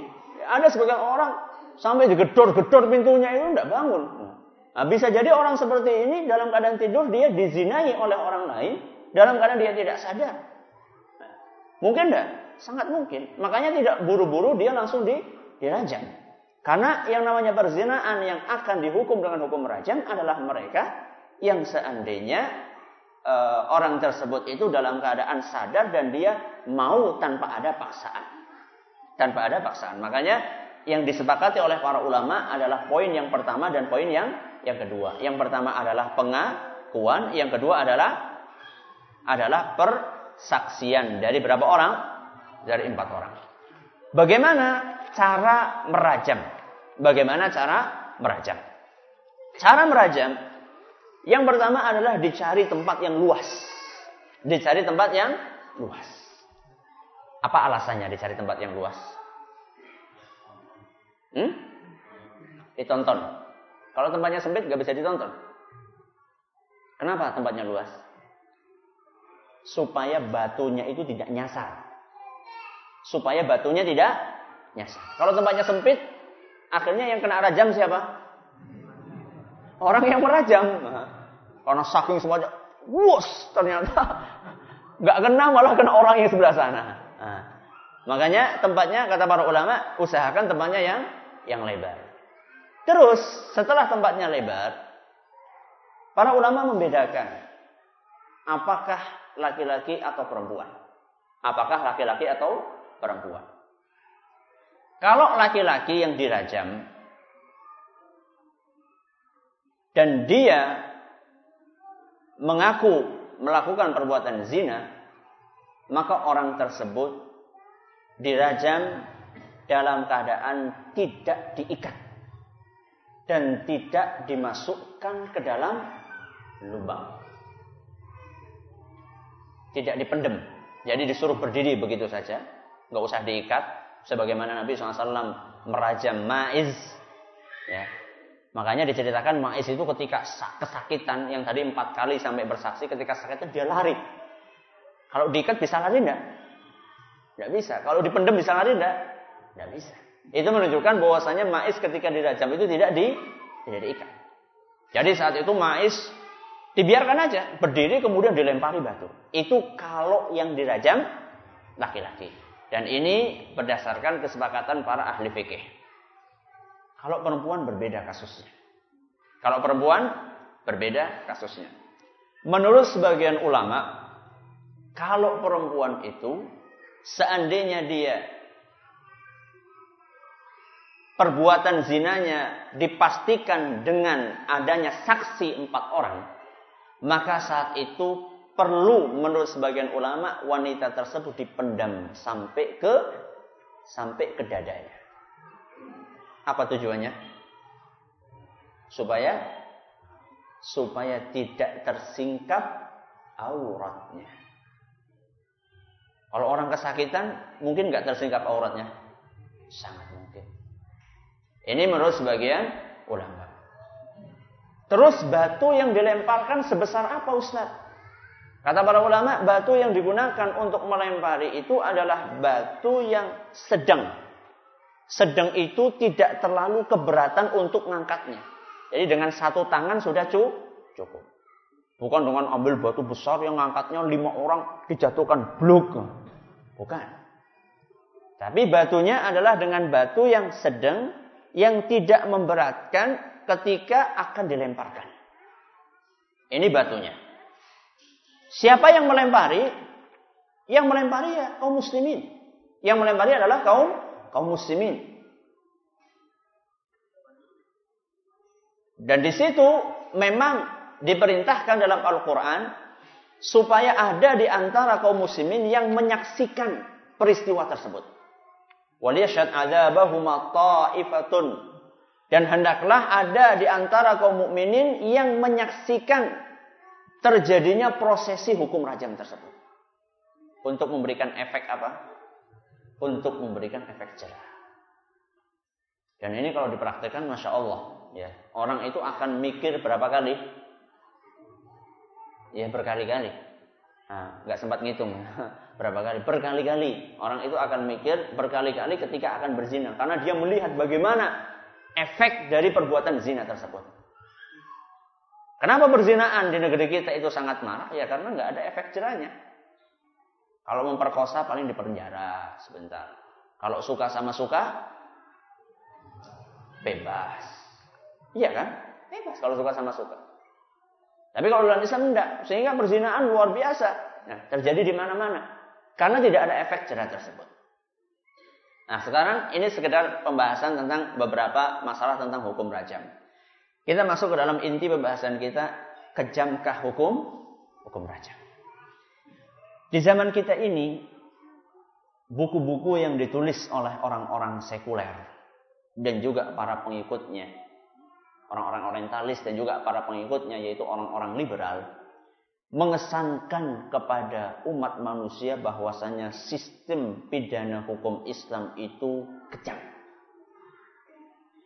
Ada sebagian orang sampai digedor-gedor pintunya itu nggak bangun. Nah, bisa jadi orang seperti ini dalam keadaan tidur dia dizinai oleh orang lain dalam keadaan dia tidak sadar. Mungkin enggak? Sangat mungkin. Makanya tidak buru-buru dia langsung di, dirajam. Karena yang namanya perzinaan yang akan dihukum dengan hukum rajam adalah mereka yang seandainya e, orang tersebut itu dalam keadaan sadar dan dia mau tanpa ada paksaan. Tanpa ada paksaan. Makanya yang disepakati oleh para ulama adalah poin yang pertama dan poin yang yang kedua. Yang pertama adalah pengakuan, yang kedua adalah adalah persaksian dari berapa orang? Dari empat orang. Bagaimana cara merajam? Bagaimana cara merajam? Cara merajam yang pertama adalah dicari tempat yang luas. Dicari tempat yang luas. Apa alasannya dicari tempat yang luas? Hmm? Ditonton. Kalau tempatnya sempit nggak bisa ditonton. Kenapa tempatnya luas? Supaya batunya itu tidak nyasar. Supaya batunya tidak nyasar. Kalau tempatnya sempit, akhirnya yang kena rajam siapa? Orang yang merajam. Karena saking semuanya, wus ternyata nggak kena malah kena orang yang sebelah sana. Nah, makanya tempatnya kata para ulama usahakan tempatnya yang yang lebar. Terus setelah tempatnya lebar, para ulama membedakan apakah laki-laki atau perempuan. Apakah laki-laki atau perempuan. Kalau laki-laki yang dirajam dan dia mengaku melakukan perbuatan zina, maka orang tersebut dirajam dalam keadaan tidak diikat dan tidak dimasukkan ke dalam lubang. Tidak dipendem. Jadi disuruh berdiri begitu saja. Nggak usah diikat. Sebagaimana Nabi SAW merajam Ma'iz. Ya. Makanya diceritakan Ma'iz itu ketika kesakitan yang tadi empat kali sampai bersaksi ketika sakitnya dia lari. Kalau diikat bisa lari enggak? Enggak bisa. Kalau dipendem bisa lari enggak? Tidak bisa. Itu menunjukkan bahwasanya mais ketika dirajam itu tidak di tidak diikat. Jadi saat itu mais dibiarkan aja berdiri kemudian dilempari batu. Itu kalau yang dirajam laki-laki. Dan ini berdasarkan kesepakatan para ahli fikih. Kalau perempuan berbeda kasusnya. Kalau perempuan berbeda kasusnya. Menurut sebagian ulama, kalau perempuan itu seandainya dia perbuatan zinanya dipastikan dengan adanya saksi empat orang, maka saat itu perlu menurut sebagian ulama wanita tersebut dipendam sampai ke sampai ke dadanya. Apa tujuannya? Supaya supaya tidak tersingkap auratnya. Kalau orang kesakitan, mungkin nggak tersingkap auratnya. Sangat ini menurut sebagian ulama. Terus batu yang dilemparkan sebesar apa Ustaz? Kata para ulama, batu yang digunakan untuk melempari itu adalah batu yang sedang. Sedang itu tidak terlalu keberatan untuk mengangkatnya. Jadi dengan satu tangan sudah cukup. Bukan dengan ambil batu besar yang ngangkatnya lima orang dijatuhkan blok. Bukan. Tapi batunya adalah dengan batu yang sedang yang tidak memberatkan ketika akan dilemparkan. Ini batunya. Siapa yang melempari? Yang melempari ya kaum muslimin. Yang melempari adalah kaum kaum muslimin. Dan di situ memang diperintahkan dalam Al-Quran supaya ada di antara kaum muslimin yang menyaksikan peristiwa tersebut. Waliyashad adzabahuma ta'ifatun Dan hendaklah ada di antara kaum mukminin yang menyaksikan terjadinya prosesi hukum rajam tersebut. Untuk memberikan efek apa? Untuk memberikan efek jerah. Dan ini kalau dipraktekkan, masya Allah, ya orang itu akan mikir berapa kali? Ya berkali-kali. Nah, nggak sempat ngitung *laughs* berapa kali, berkali-kali orang itu akan mikir berkali-kali ketika akan berzina karena dia melihat bagaimana efek dari perbuatan zina tersebut. Kenapa berzinaan di negeri kita itu sangat marah? Ya karena nggak ada efek jerahnya. Kalau memperkosa paling dipenjara sebentar. Kalau suka sama suka, bebas. Iya kan? Bebas kalau suka sama suka. Tapi kalau dalam Islam enggak, sehingga perzinaan luar biasa. Nah, terjadi di mana-mana. Karena tidak ada efek jerah tersebut. Nah, sekarang ini sekedar pembahasan tentang beberapa masalah tentang hukum rajam. Kita masuk ke dalam inti pembahasan kita, kejamkah hukum hukum rajam. Di zaman kita ini, buku-buku yang ditulis oleh orang-orang sekuler dan juga para pengikutnya, orang-orang orientalis dan juga para pengikutnya yaitu orang-orang liberal, mengesankan kepada umat manusia bahwasanya sistem pidana hukum Islam itu kejam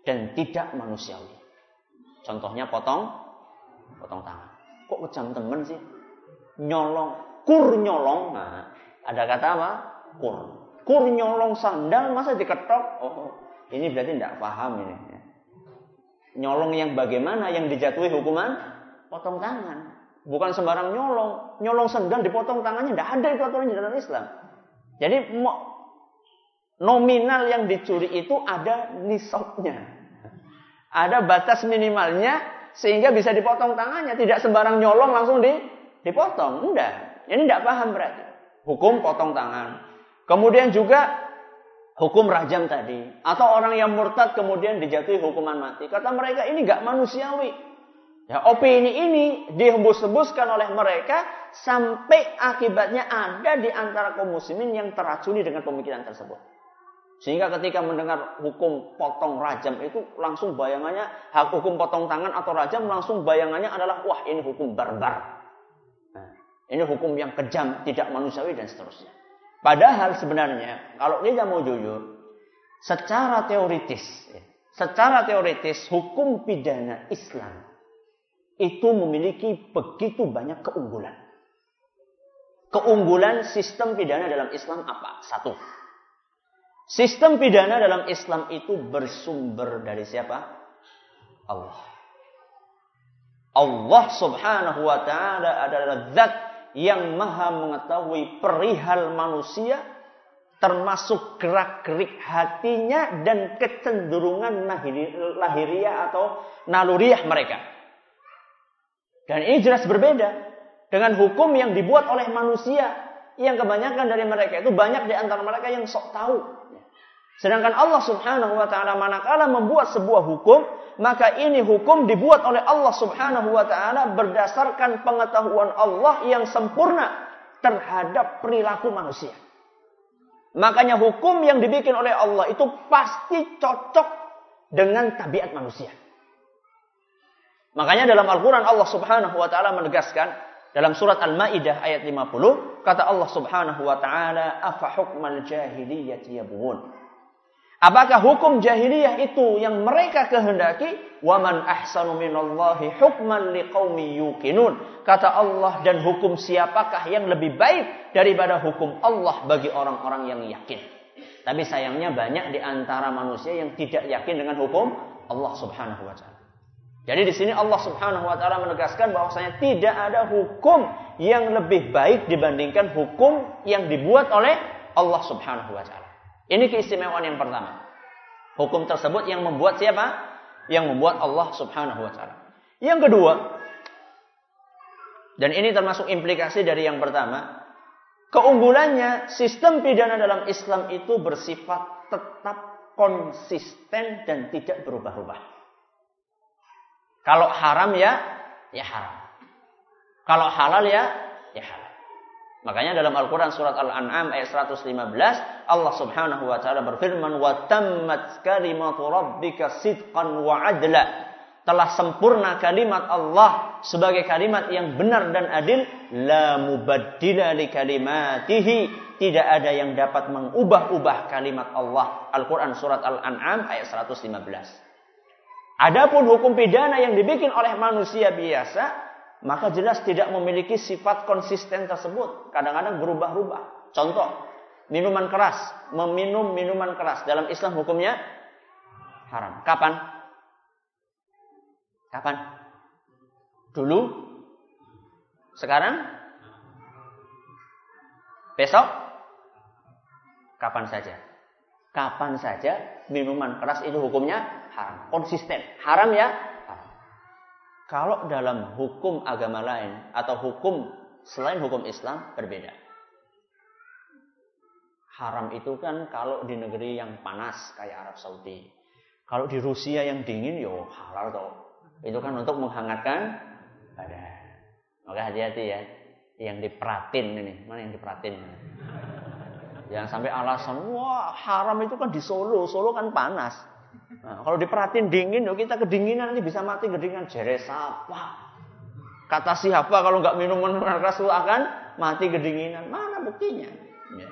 dan tidak manusiawi. Contohnya potong potong tangan. Kok kejam temen sih? Nyolong, kur nyolong. Nah, ada kata apa? Kur. Kur nyolong sandal masa diketok? Oh, ini berarti tidak paham ini. Nyolong yang bagaimana yang dijatuhi hukuman? Potong tangan. Bukan sembarang nyolong. Nyolong sendal dipotong tangannya. Tidak ada itu aturan di dalam Islam. Jadi nominal yang dicuri itu ada nisabnya. Ada batas minimalnya sehingga bisa dipotong tangannya. Tidak sembarang nyolong langsung di, dipotong. Enggak. Ini tidak paham berarti. Hukum potong tangan. Kemudian juga hukum rajam tadi. Atau orang yang murtad kemudian dijatuhi hukuman mati. Kata mereka ini nggak manusiawi. Ya, opini ini dihembus-hembuskan oleh mereka sampai akibatnya ada di antara kaum muslimin yang teracuni dengan pemikiran tersebut. Sehingga ketika mendengar hukum potong rajam itu langsung bayangannya hak hukum potong tangan atau rajam langsung bayangannya adalah wah ini hukum barbar. Nah, ini hukum yang kejam, tidak manusiawi dan seterusnya. Padahal sebenarnya kalau kita mau jujur, secara teoritis, secara teoritis hukum pidana Islam itu memiliki begitu banyak keunggulan. Keunggulan sistem pidana dalam Islam apa? Satu. Sistem pidana dalam Islam itu bersumber dari siapa? Allah. Allah subhanahu wa ta'ala adalah zat yang maha mengetahui perihal manusia termasuk gerak-gerik hatinya dan kecenderungan lahiriah atau naluriah mereka. Dan ini jelas berbeda dengan hukum yang dibuat oleh manusia yang kebanyakan dari mereka itu banyak di antara mereka yang sok tahu. Sedangkan Allah Subhanahu wa taala manakala membuat sebuah hukum, maka ini hukum dibuat oleh Allah Subhanahu wa taala berdasarkan pengetahuan Allah yang sempurna terhadap perilaku manusia. Makanya hukum yang dibikin oleh Allah itu pasti cocok dengan tabiat manusia. Makanya dalam Al-Quran Allah subhanahu wa ta'ala menegaskan dalam surat Al-Ma'idah ayat 50 kata Allah subhanahu wa ta'ala afa hukmal jahiliyati yabun Apakah hukum jahiliyah itu yang mereka kehendaki? Waman ahsanu minallahi hukman liqaumi yuqinun. Kata Allah dan hukum siapakah yang lebih baik daripada hukum Allah bagi orang-orang yang yakin. Tapi sayangnya banyak di antara manusia yang tidak yakin dengan hukum Allah Subhanahu wa taala. Jadi di sini Allah Subhanahu wa taala menegaskan bahwasanya tidak ada hukum yang lebih baik dibandingkan hukum yang dibuat oleh Allah Subhanahu wa taala. Ini keistimewaan yang pertama. Hukum tersebut yang membuat siapa? Yang membuat Allah Subhanahu wa taala. Yang kedua, dan ini termasuk implikasi dari yang pertama, keunggulannya sistem pidana dalam Islam itu bersifat tetap konsisten dan tidak berubah-ubah. Kalau haram ya, ya haram. Kalau halal ya, ya halal. Makanya dalam Al-Quran surat Al-An'am ayat 115 Allah subhanahu wa ta'ala berfirman wa tammat kalimatu rabbika sidqan wa adla. Telah sempurna kalimat Allah sebagai kalimat yang benar dan adil. La mubaddila li kalimatihi. Tidak ada yang dapat mengubah-ubah kalimat Allah. Al-Quran surat Al-An'am ayat 115 Adapun hukum pidana yang dibikin oleh manusia biasa maka jelas tidak memiliki sifat konsisten tersebut. Kadang-kadang berubah-ubah. Contoh, minuman keras, meminum minuman keras dalam Islam hukumnya haram. Kapan? Kapan? Dulu? Sekarang? Besok? Kapan saja? Kapan saja minuman keras itu hukumnya haram. Konsisten. Haram ya? Kalau dalam hukum agama lain atau hukum selain hukum Islam berbeda. Haram itu kan kalau di negeri yang panas kayak Arab Saudi. Kalau di Rusia yang dingin yo halal toh. Itu kan untuk menghangatkan badan. Maka hati-hati ya. Yang diperatin ini, mana yang diperatin? Yang sampai alasan, wah haram itu kan di Solo, Solo kan panas. Nah, kalau diperhatiin dingin, yuk kita kedinginan nanti bisa mati kedinginan. Jere siapa? Kata siapa kalau nggak minum minuman keras akan mati kedinginan? Mana buktinya? Ya.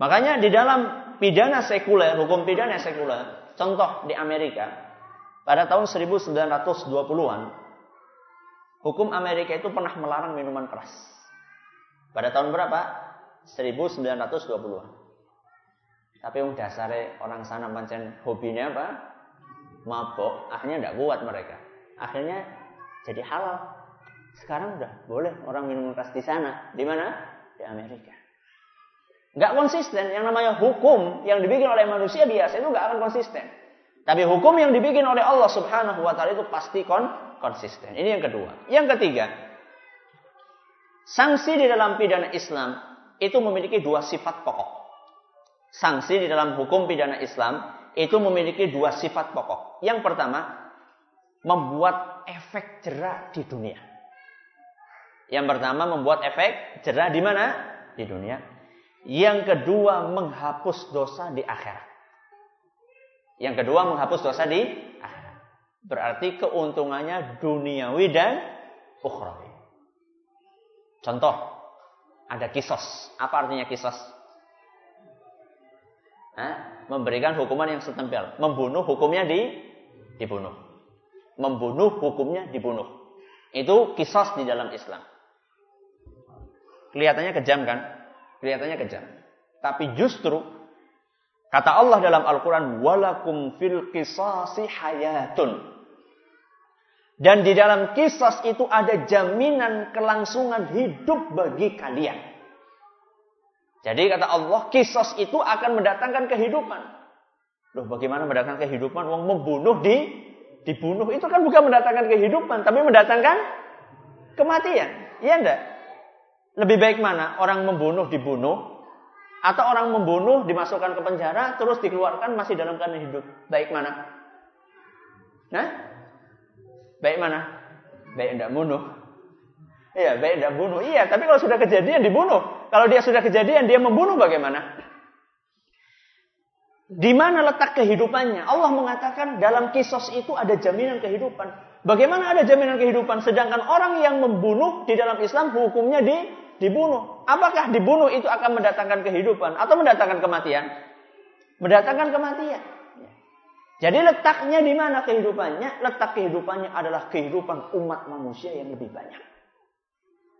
Makanya di dalam pidana sekuler, hukum pidana sekuler, contoh di Amerika, pada tahun 1920-an, hukum Amerika itu pernah melarang minuman keras. Pada tahun berapa? 1920-an. Tapi yang dasarnya orang sana pancen hobinya apa? Mabok, akhirnya tidak kuat mereka. Akhirnya jadi halal. Sekarang udah boleh orang minum keras di sana. Di mana? Di Amerika. Nggak konsisten. Yang namanya hukum yang dibikin oleh manusia biasa itu nggak akan konsisten. Tapi hukum yang dibikin oleh Allah Subhanahu wa taala itu pasti kon konsisten. Ini yang kedua. Yang ketiga, sanksi di dalam pidana Islam itu memiliki dua sifat pokok sanksi di dalam hukum pidana Islam itu memiliki dua sifat pokok. Yang pertama, membuat efek jerak di dunia. Yang pertama, membuat efek jerak di mana? Di dunia. Yang kedua, menghapus dosa di akhirat. Yang kedua, menghapus dosa di akhirat. Berarti keuntungannya duniawi dan ukhrawi. Contoh, ada kisos. Apa artinya kisos? memberikan hukuman yang setempel. Membunuh hukumnya di dibunuh. Membunuh hukumnya dibunuh. Itu kisos di dalam Islam. Kelihatannya kejam kan? Kelihatannya kejam. Tapi justru kata Allah dalam Al-Qur'an walakum fil qisasi hayatun. Dan di dalam kisah itu ada jaminan kelangsungan hidup bagi kalian. Jadi kata Allah, kisos itu akan mendatangkan kehidupan. Loh, bagaimana mendatangkan kehidupan? Wong membunuh di dibunuh itu kan bukan mendatangkan kehidupan, tapi mendatangkan kematian. Iya enggak? Lebih baik mana? Orang membunuh dibunuh atau orang membunuh dimasukkan ke penjara terus dikeluarkan masih dalam keadaan hidup? Baik mana? Nah? Baik mana? Baik enggak bunuh. Iya, baik enggak bunuh. Iya, tapi kalau sudah kejadian dibunuh. Kalau dia sudah kejadian, dia membunuh bagaimana? Di mana letak kehidupannya? Allah mengatakan dalam kisos itu ada jaminan kehidupan. Bagaimana ada jaminan kehidupan? Sedangkan orang yang membunuh di dalam Islam hukumnya di, dibunuh. Apakah dibunuh itu akan mendatangkan kehidupan atau mendatangkan kematian? Mendatangkan kematian. Jadi letaknya di mana kehidupannya? Letak kehidupannya adalah kehidupan umat manusia yang lebih banyak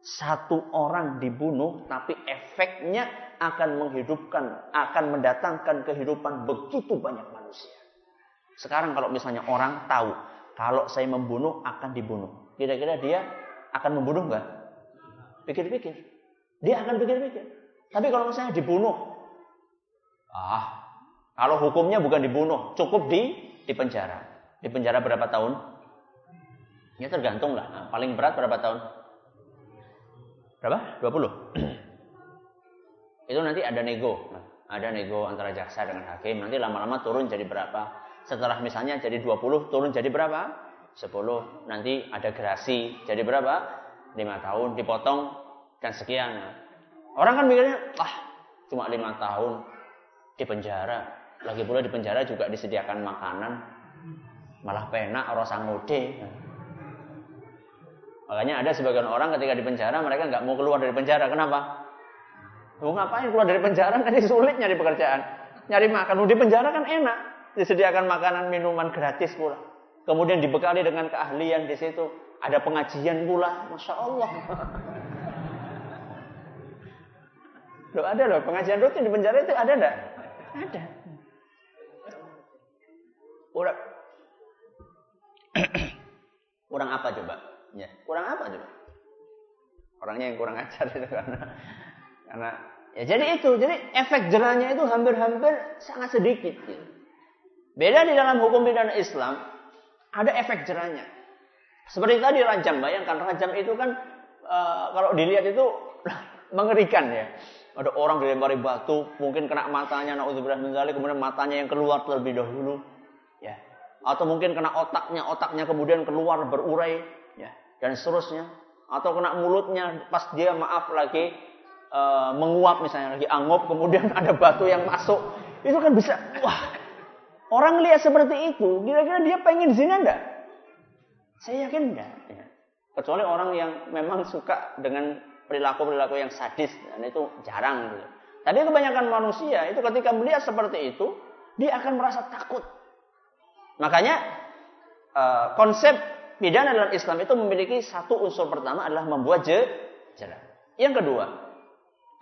satu orang dibunuh tapi efeknya akan menghidupkan, akan mendatangkan kehidupan begitu banyak manusia. Sekarang kalau misalnya orang tahu kalau saya membunuh akan dibunuh, kira-kira dia akan membunuh nggak? Pikir-pikir, dia akan pikir-pikir. Tapi kalau misalnya dibunuh, ah, kalau hukumnya bukan dibunuh, cukup di di penjara. Di penjara berapa tahun? Ya tergantung lah. Nah, paling berat berapa tahun? Berapa? 20. *clears throat* itu nanti ada nego. Ada nego antara jaksa dengan hakim. Nanti lama-lama turun jadi berapa. Setelah misalnya jadi 20, turun jadi berapa? 10. Nanti ada gerasi. Jadi berapa? 5 tahun. Dipotong dan sekian. Orang kan mikirnya, ah cuma lima tahun di penjara. Lagi pula di penjara juga disediakan makanan. Malah penak orang ngode. Makanya ada sebagian orang ketika di penjara mereka nggak mau keluar dari penjara. Kenapa? Mau ngapain keluar dari penjara? Nanti sulit nyari pekerjaan. Nyari makan. Di penjara kan enak. Disediakan makanan, minuman gratis pula. Kemudian dibekali dengan keahlian di situ. Ada pengajian pula. Masya Allah. Loh ada loh. Pengajian rutin di penjara itu ada enggak? Ada. Kurang, *clears throat* kurang apa coba? Ya, kurang apa coba? Orangnya yang kurang ajar itu *laughs* karena karena ya jadi itu, jadi efek jerahnya itu hampir-hampir sangat sedikit. Gitu. Beda di dalam hukum pidana Islam, ada efek jerahnya. Seperti tadi rajam, bayangkan rajam itu kan uh, kalau dilihat itu *laughs* mengerikan ya. Ada orang dilempari batu, mungkin kena matanya, naudzubillah kemudian matanya yang keluar terlebih dahulu. Atau mungkin kena otaknya, otaknya kemudian keluar berurai, ya, dan seterusnya. Atau kena mulutnya pas dia maaf lagi e, menguap misalnya lagi anggap, kemudian *laughs* ada batu yang masuk. Itu kan bisa, wah. Orang lihat seperti itu, kira-kira dia pengen zina enggak? Saya yakin enggak. Ya. Kecuali orang yang memang suka dengan perilaku-perilaku yang sadis dan itu jarang gitu. Tapi kebanyakan manusia itu ketika melihat seperti itu, dia akan merasa takut. Makanya uh, konsep pidana dalam Islam itu memiliki satu unsur pertama adalah membuat jerah. Yang kedua,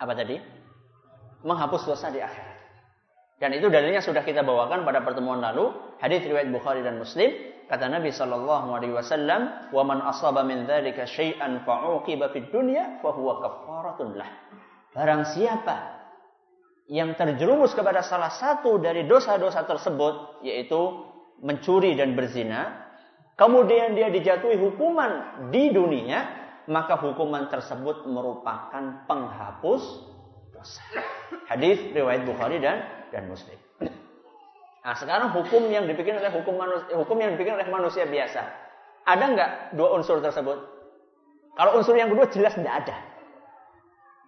apa tadi? Menghapus dosa di akhirat. Dan itu dalilnya sudah kita bawakan pada pertemuan lalu, hadis riwayat Bukhari dan Muslim Kata Nabi sallallahu alaihi wasallam, "Wa man asaba min dzalika syai'an fa'uqiba fid dunya fa huwa kafaratun lah." Barang siapa yang terjerumus kepada salah satu dari dosa-dosa tersebut yaitu mencuri dan berzina, kemudian dia dijatuhi hukuman di dunia, maka hukuman tersebut merupakan penghapus dosa. Hadis riwayat Bukhari dan dan Muslim. Nah, sekarang hukum yang dibikin oleh hukum manusia, hukum yang dibikin oleh manusia biasa. Ada nggak dua unsur tersebut? Kalau unsur yang kedua jelas tidak ada.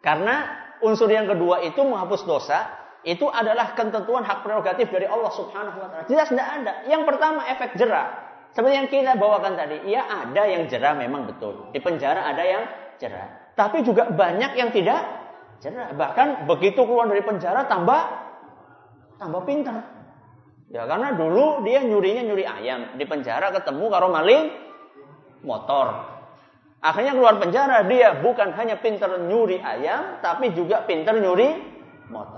Karena unsur yang kedua itu menghapus dosa, itu adalah ketentuan hak prerogatif dari Allah Subhanahu wa taala. Jelas tidak ada. Yang pertama efek jerah. Seperti yang kita bawakan tadi, ya ada yang jerah memang betul. Di penjara ada yang jerah. Tapi juga banyak yang tidak jerah. Bahkan begitu keluar dari penjara tambah tambah pintar. Ya karena dulu dia nyurinya nyuri ayam. Di penjara ketemu karo maling motor. Akhirnya keluar penjara dia bukan hanya pinter nyuri ayam, tapi juga pinter nyuri motor.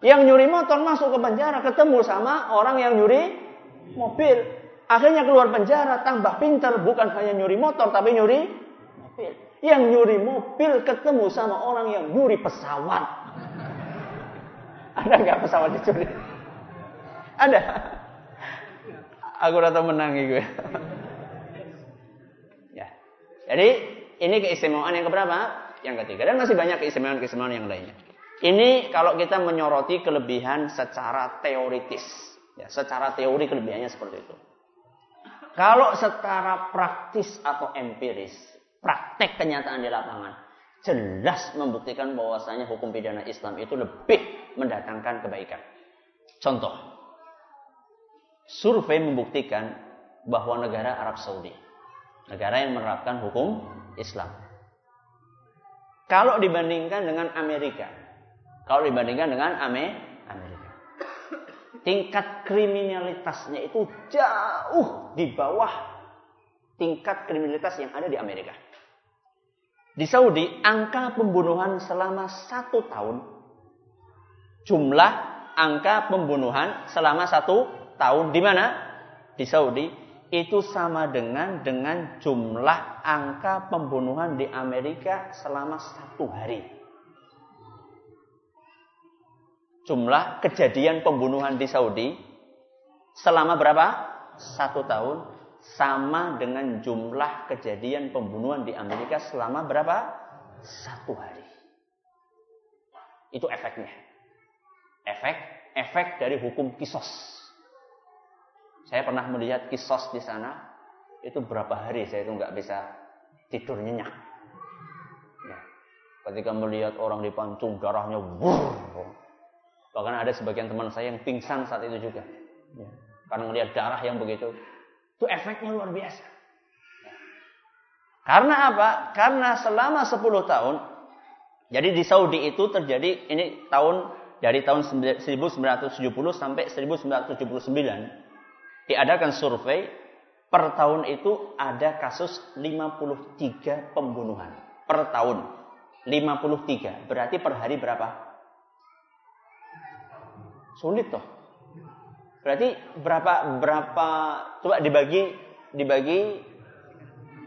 Yang nyuri motor masuk ke penjara ketemu sama orang yang nyuri mobil. Akhirnya keluar penjara tambah pinter bukan hanya nyuri motor tapi nyuri mobil. Yang nyuri mobil ketemu sama orang yang nyuri pesawat. Ada nggak pesawat dicuri? Ada. Aku rata menang gue. ya. Jadi ini keistimewaan yang keberapa? Yang ketiga. Dan masih banyak keistimewaan-keistimewaan yang lainnya. Ini kalau kita menyoroti kelebihan secara teoritis. Ya, secara teori kelebihannya seperti itu. Kalau secara praktis atau empiris, praktek kenyataan di lapangan, jelas membuktikan bahwasanya hukum pidana Islam itu lebih mendatangkan kebaikan. Contoh, survei membuktikan bahwa negara Arab Saudi, negara yang menerapkan hukum Islam, kalau dibandingkan dengan Amerika, kalau dibandingkan dengan Amerika, tingkat kriminalitasnya itu jauh di bawah tingkat kriminalitas yang ada di Amerika. Di Saudi, angka pembunuhan selama satu tahun, jumlah angka pembunuhan selama satu tahun di mana? Di Saudi itu sama dengan dengan jumlah angka pembunuhan di Amerika selama satu hari. Jumlah kejadian pembunuhan di Saudi selama berapa? Satu tahun sama dengan jumlah kejadian pembunuhan di Amerika selama berapa? Satu hari. Itu efeknya. Efek efek dari hukum kisos. Saya pernah melihat kisos di sana, itu berapa hari saya itu nggak bisa tidur nyenyak. Ya. Ketika melihat orang dipancung darahnya wuh. Bahkan ada sebagian teman saya yang pingsan saat itu juga. Ya. Karena melihat darah yang begitu. Itu efeknya luar biasa. Karena apa? Karena selama 10 tahun jadi di Saudi itu terjadi ini tahun dari tahun 1970 sampai 1979 diadakan survei per tahun itu ada kasus 53 pembunuhan per tahun 53 berarti per hari berapa sulit toh berarti berapa berapa coba dibagi dibagi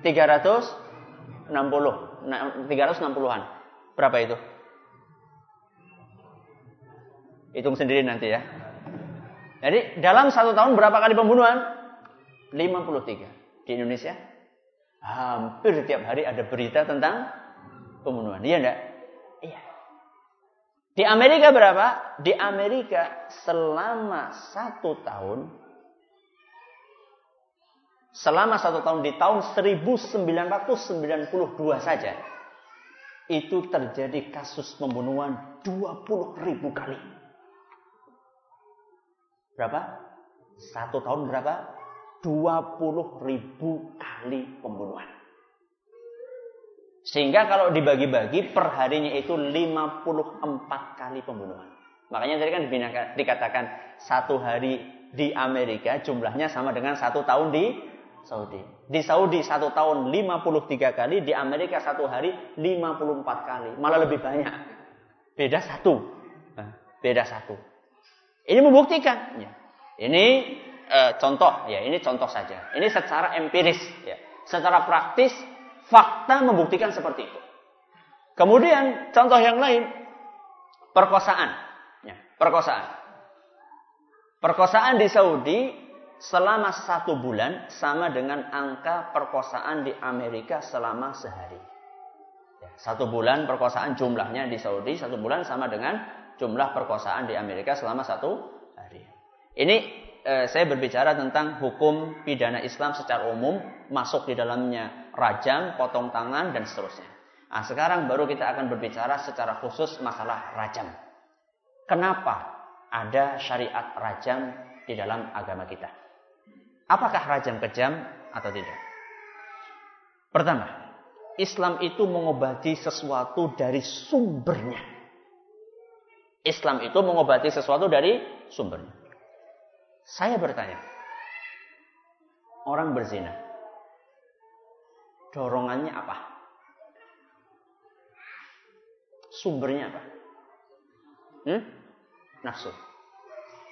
360 360-an berapa itu hitung sendiri nanti ya jadi dalam satu tahun berapa kali pembunuhan 53. Di Indonesia hampir tiap hari ada berita tentang pembunuhan. Iya enggak? Di Amerika berapa? Di Amerika selama satu tahun selama satu tahun di tahun 1992 saja itu terjadi kasus pembunuhan 20 ribu kali. Berapa? Satu tahun berapa? 20 ribu kali pembunuhan. Sehingga kalau dibagi-bagi perharinya itu 54 kali pembunuhan. Makanya tadi kan dikatakan satu hari di Amerika jumlahnya sama dengan satu tahun di Saudi. Di Saudi satu tahun 53 kali, di Amerika satu hari 54 kali. Malah lebih banyak. Beda satu. Beda satu. Ini membuktikan. Ya. Ini e, contoh ya ini contoh saja. Ini secara empiris ya. Secara praktis fakta membuktikan seperti itu. Kemudian contoh yang lain perkosaan ya, perkosaan. Perkosaan di Saudi selama satu bulan sama dengan angka perkosaan di Amerika selama sehari. Ya, satu bulan perkosaan jumlahnya di Saudi satu bulan sama dengan jumlah perkosaan di Amerika selama satu hari. Ini eh, saya berbicara tentang hukum pidana Islam secara umum, masuk di dalamnya rajam, potong tangan, dan seterusnya. Nah, sekarang baru kita akan berbicara secara khusus masalah rajam. Kenapa ada syariat rajam di dalam agama kita? Apakah rajam kejam atau tidak? Pertama, Islam itu mengobati sesuatu dari sumbernya. Islam itu mengobati sesuatu dari sumbernya. Saya bertanya, orang berzina, dorongannya apa? Sumbernya apa? Hmm? Nafsu.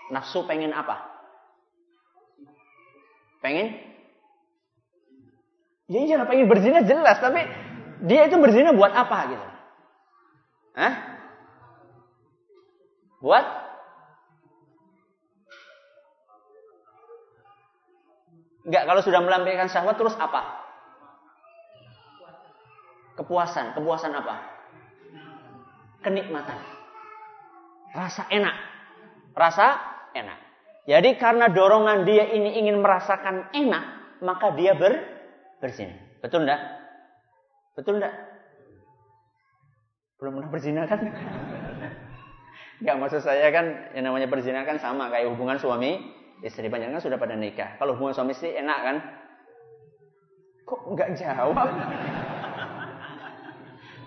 Nafsu pengen apa? Pengen? Ya iya pengen berzina jelas, tapi dia itu berzina buat apa gitu? Hah? Buat Enggak, kalau sudah melampiaskan syahwat terus apa? Kepuasan. Kepuasan apa? Kenikmatan. Rasa enak. Rasa enak. Jadi karena dorongan dia ini ingin merasakan enak, maka dia ber berzina. Betul enggak? Betul enggak? Belum pernah berzina kan? *laughs* Enggak maksud saya kan yang namanya berzina kan sama kayak hubungan suami istri banyak kan sudah pada nikah. Kalau hubungan suami istri enak kan? Kok nggak jawab?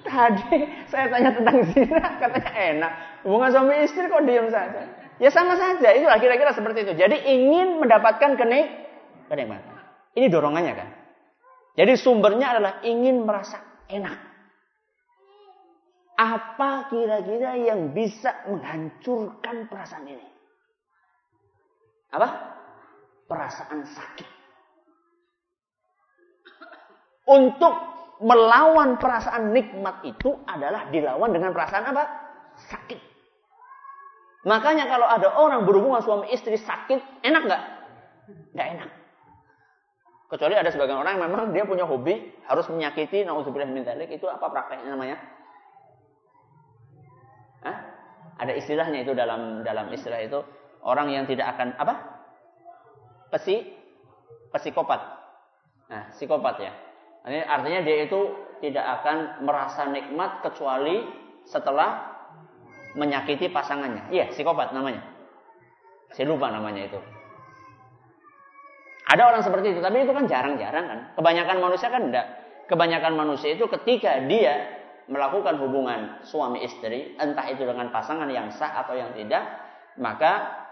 Tadi saya tanya tentang zina, katanya enak. Hubungan suami istri kok diam saja? Ya sama saja, itulah kira-kira seperti itu. Jadi ingin mendapatkan kenik kenikmatan. Ini dorongannya kan. Jadi sumbernya adalah ingin merasa enak. Apa kira-kira yang bisa menghancurkan perasaan ini? apa? Perasaan sakit. Untuk melawan perasaan nikmat itu adalah dilawan dengan perasaan apa? Sakit. Makanya kalau ada orang berhubungan suami istri sakit, enak nggak? Nggak enak. Kecuali ada sebagian orang yang memang dia punya hobi harus menyakiti naudzubillah min itu apa prakteknya namanya? Hah? Ada istilahnya itu dalam dalam istilah itu orang yang tidak akan apa? Pesi psikopat. Nah, psikopat ya. Ini artinya dia itu tidak akan merasa nikmat kecuali setelah menyakiti pasangannya. Iya, psikopat namanya. Saya lupa namanya itu. Ada orang seperti itu, tapi itu kan jarang-jarang kan. Kebanyakan manusia kan enggak. Kebanyakan manusia itu ketika dia melakukan hubungan suami istri, entah itu dengan pasangan yang sah atau yang tidak, maka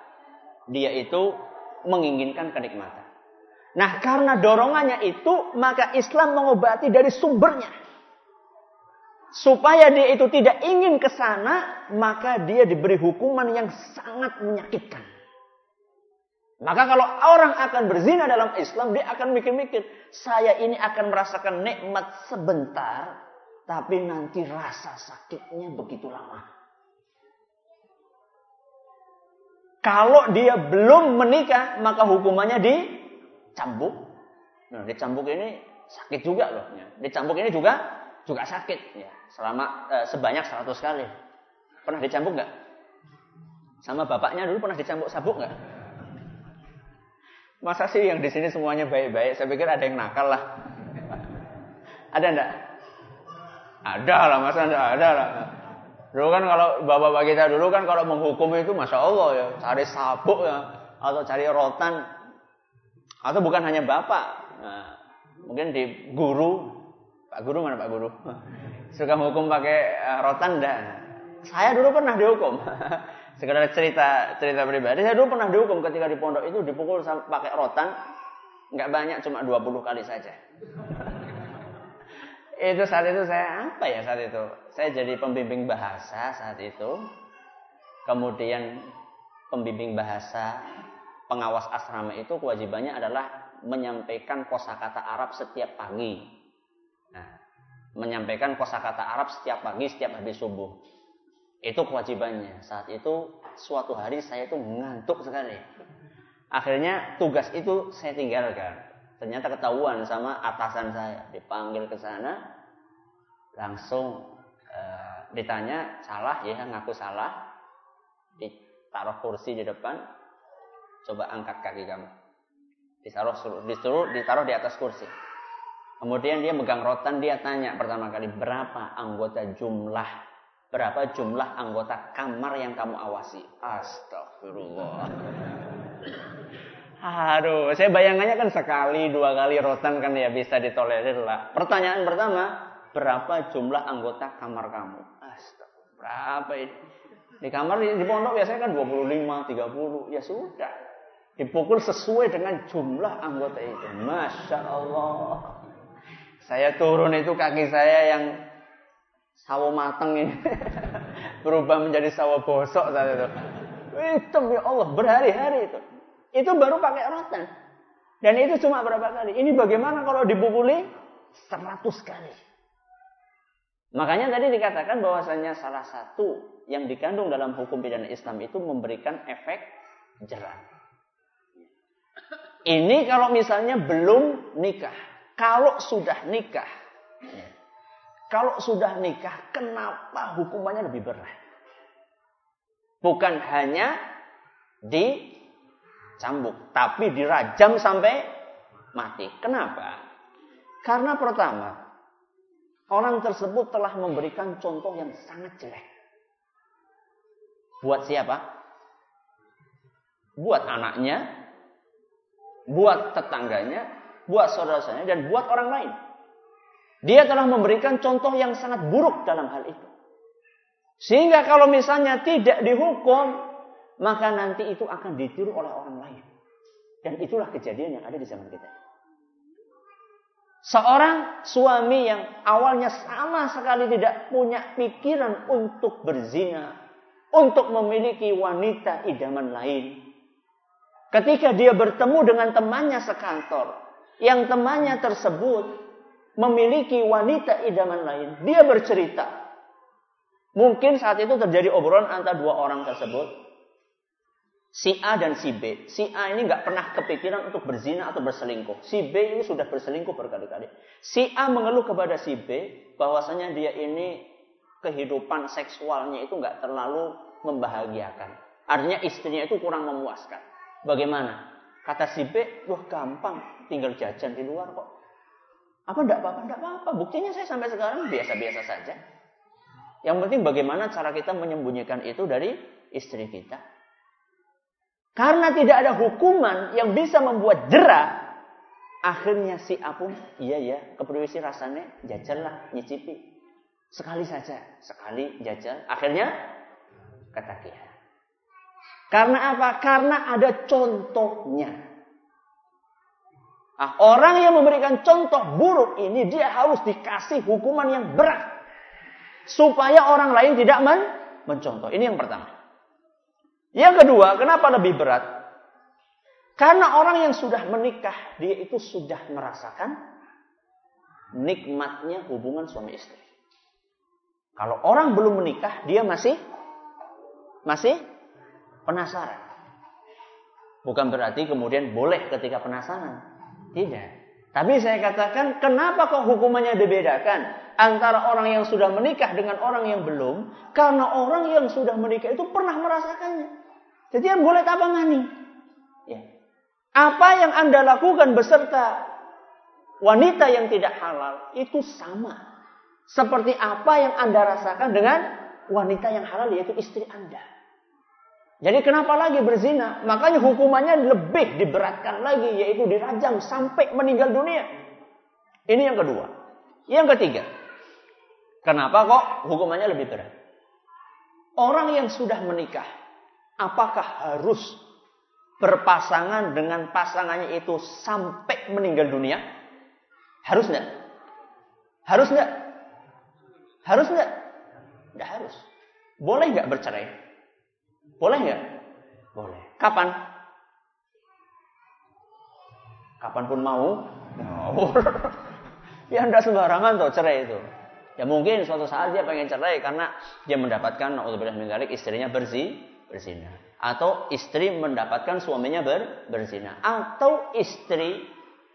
dia itu menginginkan kenikmatan. Nah, karena dorongannya itu, maka Islam mengobati dari sumbernya. Supaya dia itu tidak ingin ke sana, maka dia diberi hukuman yang sangat menyakitkan. Maka kalau orang akan berzina dalam Islam, dia akan mikir-mikir, saya ini akan merasakan nikmat sebentar, tapi nanti rasa sakitnya begitu lama. Kalau dia belum menikah, maka hukumannya dicambuk. Nah, dicambuk ini sakit juga loh. Ya. Dicambuk ini juga juga sakit ya. Selama eh, sebanyak 100 kali. Pernah dicambuk nggak? Sama bapaknya dulu pernah dicambuk sabuk nggak? Masa sih yang di sini semuanya baik-baik? Saya pikir ada yang nakal lah. Ada enggak? Ada lah, masa enggak ada lah. Dulu kan kalau bapak-bapak kita dulu kan kalau menghukum itu Masya Allah ya. Cari sabuk ya. Atau cari rotan. Atau bukan hanya bapak. Nah, mungkin di guru. Pak guru mana Pak guru? *laughs* Suka menghukum pakai eh, rotan enggak? Saya dulu pernah dihukum. *laughs* sekedar cerita cerita pribadi saya dulu pernah dihukum ketika di pondok itu dipukul pakai rotan nggak banyak cuma 20 kali saja *laughs* itu saat itu saya apa ya saat itu saya jadi pembimbing bahasa saat itu kemudian pembimbing bahasa pengawas asrama itu kewajibannya adalah menyampaikan kosakata Arab setiap pagi nah, menyampaikan kosakata Arab setiap pagi setiap habis subuh itu kewajibannya. Saat itu suatu hari saya itu ngantuk sekali. Akhirnya tugas itu saya tinggalkan. Ternyata ketahuan sama atasan saya. Dipanggil ke sana, langsung e, ditanya salah ya ngaku salah. Ditaruh kursi di depan, coba angkat kaki kamu. Ditaruh, disuruh, ditaruh di atas kursi. Kemudian dia megang rotan, dia tanya pertama kali berapa anggota jumlah Berapa jumlah anggota kamar yang kamu awasi? Astagfirullah. Aduh, saya bayangannya kan sekali, dua kali rotan kan ya bisa ditolerir lah. Pertanyaan pertama, berapa jumlah anggota kamar kamu? Astagfirullah. Berapa ini? Di kamar di pondok biasanya kan 25, 30. Ya sudah. Dipukul sesuai dengan jumlah anggota itu. Masya Allah. Saya turun itu kaki saya yang sawo mateng ini *laughs* berubah menjadi sawo bosok saat itu. Hitam ya Allah berhari-hari itu. Itu baru pakai rotan. Dan itu cuma berapa kali? Ini bagaimana kalau dipukuli 100 kali? Makanya tadi dikatakan bahwasanya salah satu yang dikandung dalam hukum pidana Islam itu memberikan efek jerah. Ini kalau misalnya belum nikah. Kalau sudah nikah, kalau sudah nikah, kenapa hukumannya lebih berat? Bukan hanya dicambuk, tapi dirajam sampai mati. Kenapa? Karena pertama, orang tersebut telah memberikan contoh yang sangat jelek. Buat siapa? Buat anaknya, buat tetangganya, buat saudara-saudaranya, dan buat orang lain. Dia telah memberikan contoh yang sangat buruk dalam hal itu. Sehingga kalau misalnya tidak dihukum, maka nanti itu akan ditiru oleh orang lain. Dan itulah kejadian yang ada di zaman kita. Seorang suami yang awalnya sama sekali tidak punya pikiran untuk berzina, untuk memiliki wanita idaman lain. Ketika dia bertemu dengan temannya sekantor, yang temannya tersebut memiliki wanita idaman lain. Dia bercerita. Mungkin saat itu terjadi obrolan antara dua orang tersebut. Si A dan si B. Si A ini nggak pernah kepikiran untuk berzina atau berselingkuh. Si B ini sudah berselingkuh berkali-kali. Si A mengeluh kepada si B bahwasanya dia ini kehidupan seksualnya itu nggak terlalu membahagiakan. Artinya istrinya itu kurang memuaskan. Bagaimana? Kata si B, wah gampang, tinggal jajan di luar kok. Apa enggak apa-apa? Enggak apa-apa. Buktinya saya sampai sekarang biasa-biasa saja. Yang penting bagaimana cara kita menyembunyikan itu dari istri kita. Karena tidak ada hukuman yang bisa membuat jerah. Akhirnya si apung, iya ya, keperwisi rasanya, jajallah, nyicipi. Sekali saja, sekali jajal. Akhirnya ketagihan. Karena apa? Karena ada contohnya. Nah, orang yang memberikan contoh buruk ini dia harus dikasih hukuman yang berat. Supaya orang lain tidak men mencontoh. Ini yang pertama. Yang kedua, kenapa lebih berat? Karena orang yang sudah menikah, dia itu sudah merasakan nikmatnya hubungan suami istri. Kalau orang belum menikah, dia masih masih penasaran. Bukan berarti kemudian boleh ketika penasaran. Tidak. Tapi saya katakan, kenapa kok hukumannya dibedakan antara orang yang sudah menikah dengan orang yang belum? Karena orang yang sudah menikah itu pernah merasakannya. Jadi yang boleh apa mani? Ya. Apa yang anda lakukan beserta wanita yang tidak halal itu sama seperti apa yang anda rasakan dengan wanita yang halal yaitu istri anda. Jadi kenapa lagi berzina? Makanya hukumannya lebih diberatkan lagi yaitu dirajam sampai meninggal dunia. Ini yang kedua. Yang ketiga. Kenapa kok hukumannya lebih berat? Orang yang sudah menikah apakah harus berpasangan dengan pasangannya itu sampai meninggal dunia? Harus enggak? Harus enggak? Harus enggak? Enggak harus. Boleh enggak bercerai? Boleh nggak? Boleh. Kapan? Kapan pun mau. *laughs* ya enggak sembarangan tuh cerai itu. Ya mungkin suatu saat dia pengen cerai karena dia mendapatkan naudzubillah min istrinya bersih berzina atau istri mendapatkan suaminya ber, berzina atau istri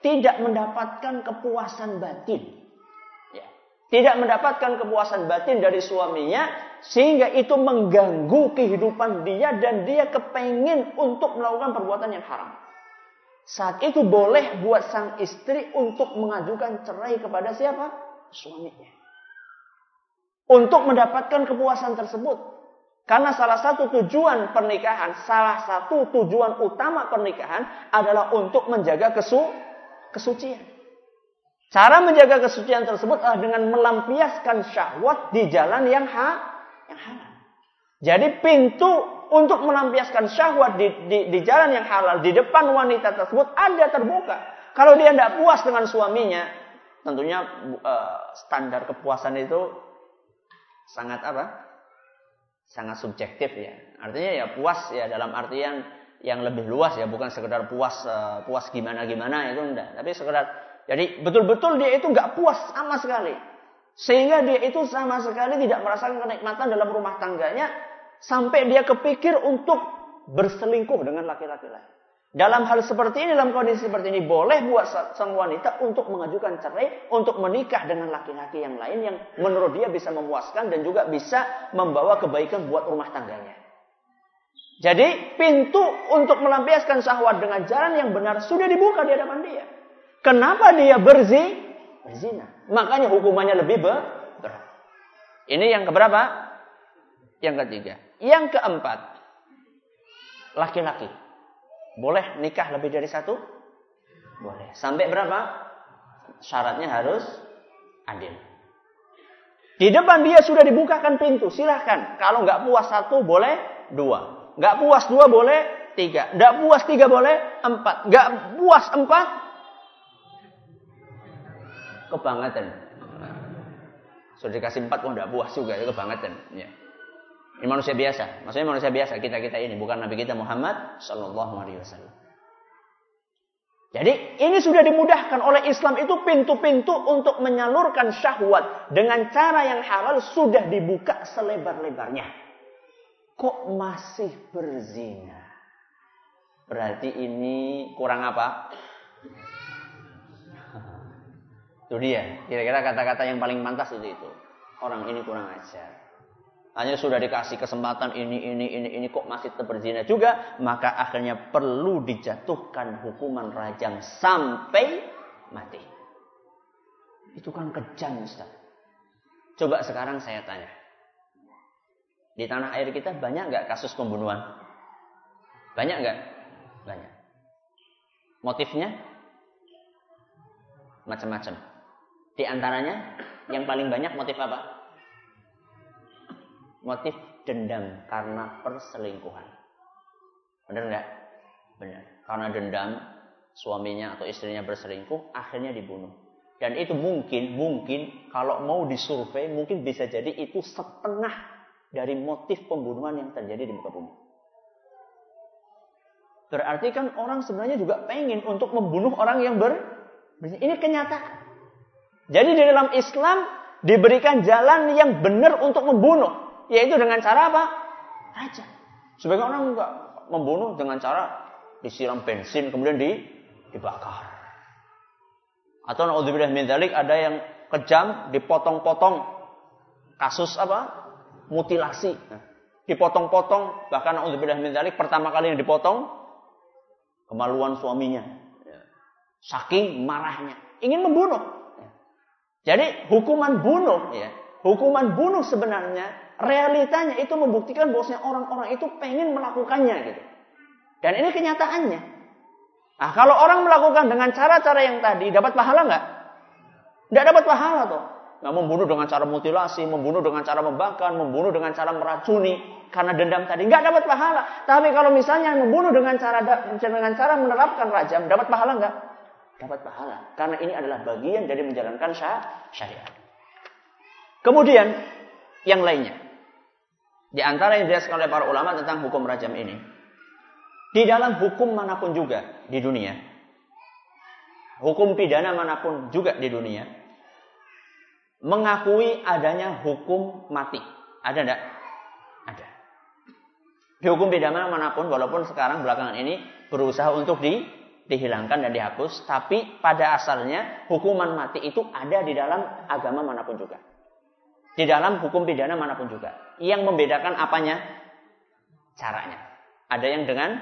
tidak mendapatkan kepuasan batin tidak mendapatkan kepuasan batin dari suaminya sehingga itu mengganggu kehidupan dia dan dia kepengin untuk melakukan perbuatan yang haram. Saat itu boleh buat sang istri untuk mengajukan cerai kepada siapa? Suaminya. Untuk mendapatkan kepuasan tersebut. Karena salah satu tujuan pernikahan, salah satu tujuan utama pernikahan adalah untuk menjaga kesu kesucian. Cara menjaga kesucian tersebut adalah dengan melampiaskan syahwat di jalan yang ha, yang halal. Jadi pintu untuk melampiaskan syahwat di, di, di jalan yang halal di depan wanita tersebut ada terbuka. Kalau dia tidak puas dengan suaminya, tentunya uh, standar kepuasan itu sangat apa? Sangat subjektif ya. Artinya ya puas ya dalam artian yang lebih luas ya, bukan sekedar puas uh, puas gimana gimana itu enggak, tapi sekedar jadi betul-betul dia itu nggak puas sama sekali. Sehingga dia itu sama sekali tidak merasakan kenikmatan dalam rumah tangganya. Sampai dia kepikir untuk berselingkuh dengan laki-laki lain. Dalam hal seperti ini, dalam kondisi seperti ini, boleh buat sang wanita untuk mengajukan cerai, untuk menikah dengan laki-laki yang lain yang menurut dia bisa memuaskan dan juga bisa membawa kebaikan buat rumah tangganya. Jadi pintu untuk melampiaskan syahwat dengan jalan yang benar sudah dibuka di hadapan dia. Kenapa dia berzi? Berzina. Makanya hukumannya lebih berat. Ini yang keberapa? Yang ketiga. Yang keempat. Laki-laki. Boleh nikah lebih dari satu? Boleh. Sampai berapa? Syaratnya harus adil. Di depan dia sudah dibukakan pintu. Silahkan. Kalau nggak puas satu boleh dua. Nggak puas dua boleh tiga. Nggak puas tiga boleh empat. Nggak puas empat kebangetan. Sudah dikasih empat kok tidak puas juga, itu kebangetan. Ya. Ini manusia biasa. Maksudnya manusia biasa kita kita ini bukan Nabi kita Muhammad Shallallahu Alaihi Wasallam. Jadi ini sudah dimudahkan oleh Islam itu pintu-pintu untuk menyalurkan syahwat dengan cara yang halal sudah dibuka selebar-lebarnya. Kok masih berzina? Berarti ini kurang apa? Itu dia. Kira-kira kata-kata yang paling pantas itu itu. Orang ini kurang ajar. Hanya sudah dikasih kesempatan ini, ini, ini, ini kok masih berzina juga. Maka akhirnya perlu dijatuhkan hukuman rajam sampai mati. Itu kan kejam Ustaz. Coba sekarang saya tanya. Di tanah air kita banyak nggak kasus pembunuhan? Banyak nggak? Banyak. Motifnya? Macam-macam. Di antaranya yang paling banyak motif apa? Motif dendam karena perselingkuhan. Benar nggak? Benar. Karena dendam suaminya atau istrinya berselingkuh, akhirnya dibunuh. Dan itu mungkin, mungkin kalau mau disurvei, mungkin bisa jadi itu setengah dari motif pembunuhan yang terjadi di muka bumi. Berarti kan orang sebenarnya juga pengen untuk membunuh orang yang ber... Ini kenyataan. Jadi di dalam Islam diberikan jalan yang benar untuk membunuh. Yaitu dengan cara apa? Raja. Sebagian orang enggak membunuh dengan cara disiram bensin kemudian di, dibakar. Atau naudzubillah min dzalik ada yang kejam dipotong-potong kasus apa? mutilasi. Dipotong-potong bahkan naudzubillah min dzalik pertama kali yang dipotong kemaluan suaminya. Saking marahnya ingin membunuh. Jadi hukuman bunuh ya, hukuman bunuh sebenarnya realitanya itu membuktikan bahwasanya orang-orang itu pengen melakukannya gitu. Dan ini kenyataannya. Nah, kalau orang melakukan dengan cara-cara yang tadi, dapat pahala nggak? Nggak dapat pahala tuh. Nggak membunuh dengan cara mutilasi, membunuh dengan cara membakar, membunuh dengan cara meracuni karena dendam tadi, nggak dapat pahala. Tapi kalau misalnya membunuh dengan cara dengan cara menerapkan rajam, dapat pahala nggak? Dapat pahala. Karena ini adalah bagian dari menjalankan syariat. Kemudian yang lainnya. Di antara yang dijelaskan oleh para ulama tentang hukum rajam ini. Di dalam hukum mana pun juga di dunia. Hukum pidana mana pun juga di dunia. Mengakui adanya hukum mati. Ada enggak? Ada. Di hukum pidana mana pun, walaupun sekarang belakangan ini berusaha untuk di, dihilangkan dan dihapus. Tapi pada asalnya hukuman mati itu ada di dalam agama mana pun juga. Di dalam hukum pidana mana pun juga. Yang membedakan apanya? Caranya. Ada yang dengan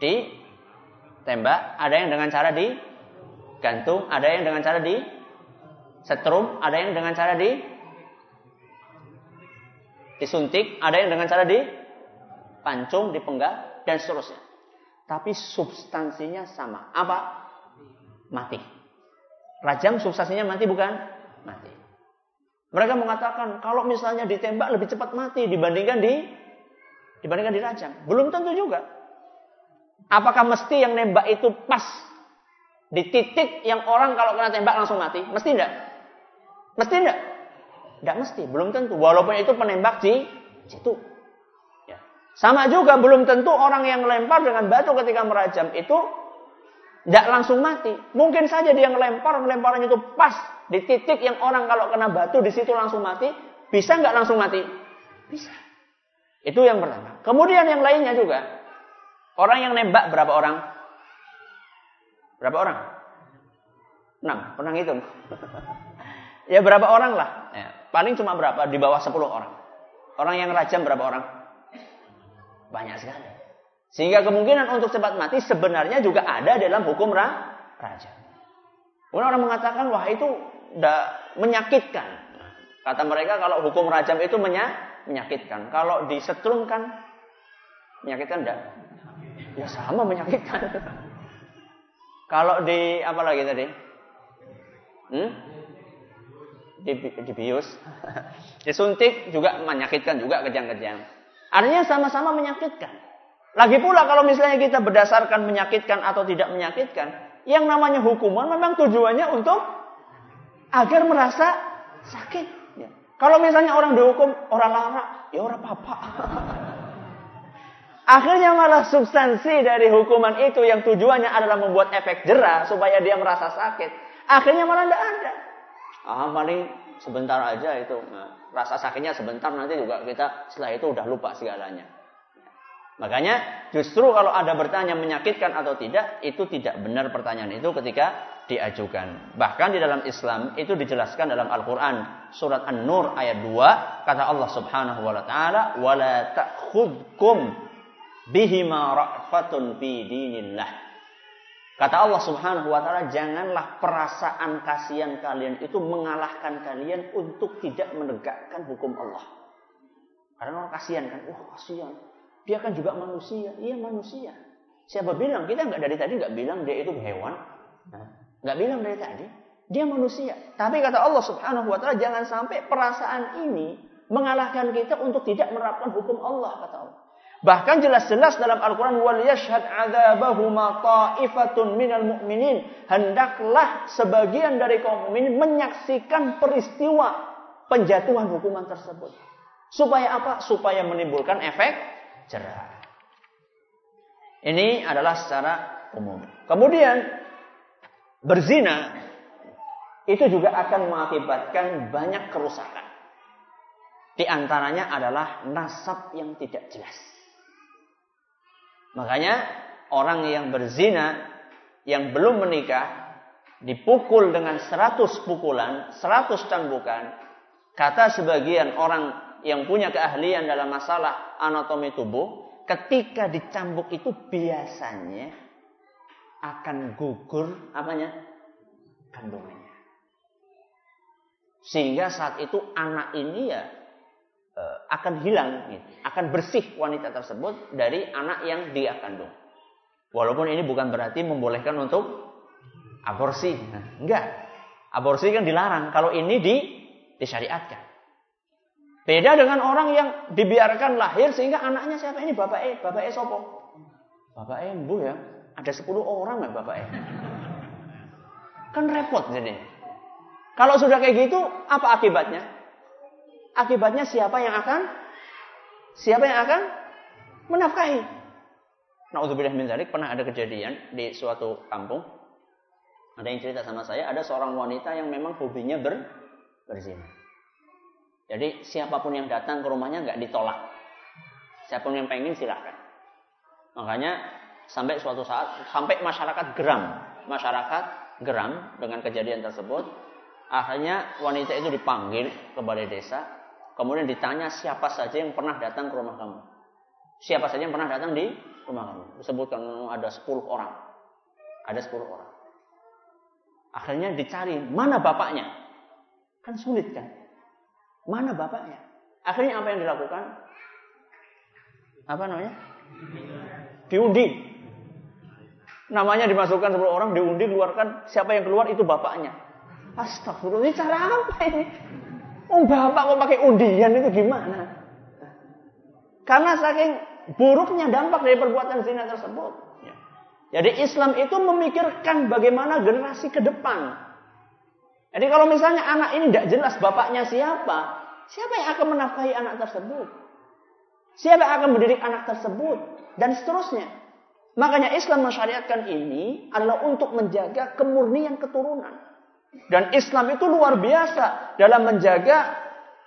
ditembak, ada yang dengan cara digantung, ada yang dengan cara di setrum, ada yang dengan cara di disuntik, ada yang dengan cara di pancung, dipenggal, dan seterusnya. Tapi substansinya sama. Apa? Mati. Rajam substansinya mati bukan? Mati. Mereka mengatakan kalau misalnya ditembak lebih cepat mati dibandingkan di dibandingkan dirajam. Belum tentu juga. Apakah mesti yang nembak itu pas di titik yang orang kalau kena tembak langsung mati? Mesti enggak? Mesti enggak? Enggak mesti, belum tentu. Walaupun itu penembak di situ. Sama juga belum tentu orang yang lempar dengan batu ketika merajam itu tidak langsung mati. Mungkin saja dia ngelempar, lemparannya itu pas di titik yang orang kalau kena batu di situ langsung mati. Bisa nggak langsung mati? Bisa. Itu yang pertama. Kemudian yang lainnya juga. Orang yang nembak berapa orang? Berapa orang? Enam. Pernah ngitung? *laughs* ya berapa orang lah. Ya, paling cuma berapa? Di bawah 10 orang. Orang yang rajam berapa orang? Banyak sekali. Sehingga kemungkinan untuk cepat mati sebenarnya juga ada dalam hukum ra rajam. Kemudian orang mengatakan, wah itu menyakitkan. Kata mereka kalau hukum rajam itu menyakitkan. Kalau disetrum kan menyakitkan enggak? Ya sama menyakitkan. Kalau di apa lagi tadi? Hmm? Di, dibius, *laughs* disuntik juga menyakitkan juga kejang-kejang. Artinya sama-sama menyakitkan. Lagi pula kalau misalnya kita berdasarkan menyakitkan atau tidak menyakitkan, yang namanya hukuman memang tujuannya untuk agar merasa sakit. Ya. Kalau misalnya orang dihukum orang lara, ya orang apa-apa. *laughs* Akhirnya malah substansi dari hukuman itu yang tujuannya adalah membuat efek jerah supaya dia merasa sakit. Akhirnya malah tidak ada. Ah, paling sebentar aja itu. Nah, rasa sakitnya sebentar nanti juga kita setelah itu udah lupa segalanya. Makanya justru kalau ada bertanya menyakitkan atau tidak, itu tidak benar pertanyaan itu ketika diajukan. Bahkan di dalam Islam itu dijelaskan dalam Al-Qur'an surat An-Nur ayat 2 kata Allah Subhanahu wa taala wala ta'khudkum bihima ra'fatun fi dinillah. Kata Allah Subhanahu wa taala, janganlah perasaan kasihan kalian itu mengalahkan kalian untuk tidak menegakkan hukum Allah. Karena orang kasihan kan, wah oh, kasihan. Dia kan juga manusia. Iya manusia. Siapa bilang? Kita nggak dari tadi nggak bilang dia itu hewan. Nggak bilang dari tadi. Dia manusia. Tapi kata Allah Subhanahu wa taala, jangan sampai perasaan ini mengalahkan kita untuk tidak menerapkan hukum Allah kata Allah. Bahkan jelas-jelas dalam Al-Quran wal yashhad adzabahuma ta'ifatun minal mu'minin. Hendaklah sebagian dari kaum mukminin menyaksikan peristiwa penjatuhan hukuman tersebut. Supaya apa? Supaya menimbulkan efek jerah. Ini adalah secara umum. Kemudian berzina itu juga akan mengakibatkan banyak kerusakan. Di antaranya adalah nasab yang tidak jelas. Makanya orang yang berzina yang belum menikah dipukul dengan 100 pukulan, 100 cambukan. Kata sebagian orang yang punya keahlian dalam masalah anatomi tubuh, ketika dicambuk itu biasanya akan gugur apanya? kandungannya. Sehingga saat itu anak ini ya akan hilang, akan bersih wanita tersebut dari anak yang dia kandung. Walaupun ini bukan berarti membolehkan untuk aborsi, nah, enggak. Aborsi kan dilarang. Kalau ini di disyariatkan. Beda dengan orang yang dibiarkan lahir sehingga anaknya siapa ini bapak E, bapak E sopo? Bapak E bu ya, ada 10 orang ya bapak E. Kan repot jadi. Kalau sudah kayak gitu, apa akibatnya? Akibatnya siapa yang akan siapa yang akan menafkahi? Nauzubillah min dzalik pernah ada kejadian di suatu kampung. Ada yang cerita sama saya, ada seorang wanita yang memang hobinya ber, berzina. Jadi siapa pun yang datang ke rumahnya nggak ditolak. Siapa pun yang pengen silahkan. Makanya sampai suatu saat sampai masyarakat geram, masyarakat geram dengan kejadian tersebut. Akhirnya wanita itu dipanggil ke balai desa Kemudian ditanya siapa saja yang pernah datang ke rumah kamu. Siapa saja yang pernah datang di rumah kamu. Disebutkan ada 10 orang. Ada 10 orang. Akhirnya dicari mana bapaknya. Kan sulit kan. Mana bapaknya. Akhirnya apa yang dilakukan? Apa namanya? Diundi. Namanya dimasukkan 10 orang, diundi, keluarkan. Siapa yang keluar itu bapaknya. Astagfirullah, ini cara apa ini? Oh bapak kok pakai undian itu gimana? Karena saking buruknya dampak dari perbuatan zina tersebut. Ya. Jadi Islam itu memikirkan bagaimana generasi ke depan. Jadi kalau misalnya anak ini tidak jelas bapaknya siapa, siapa yang akan menafkahi anak tersebut? Siapa yang akan mendidik anak tersebut? Dan seterusnya. Makanya Islam mensyariatkan ini adalah untuk menjaga kemurnian keturunan. Dan Islam itu luar biasa dalam menjaga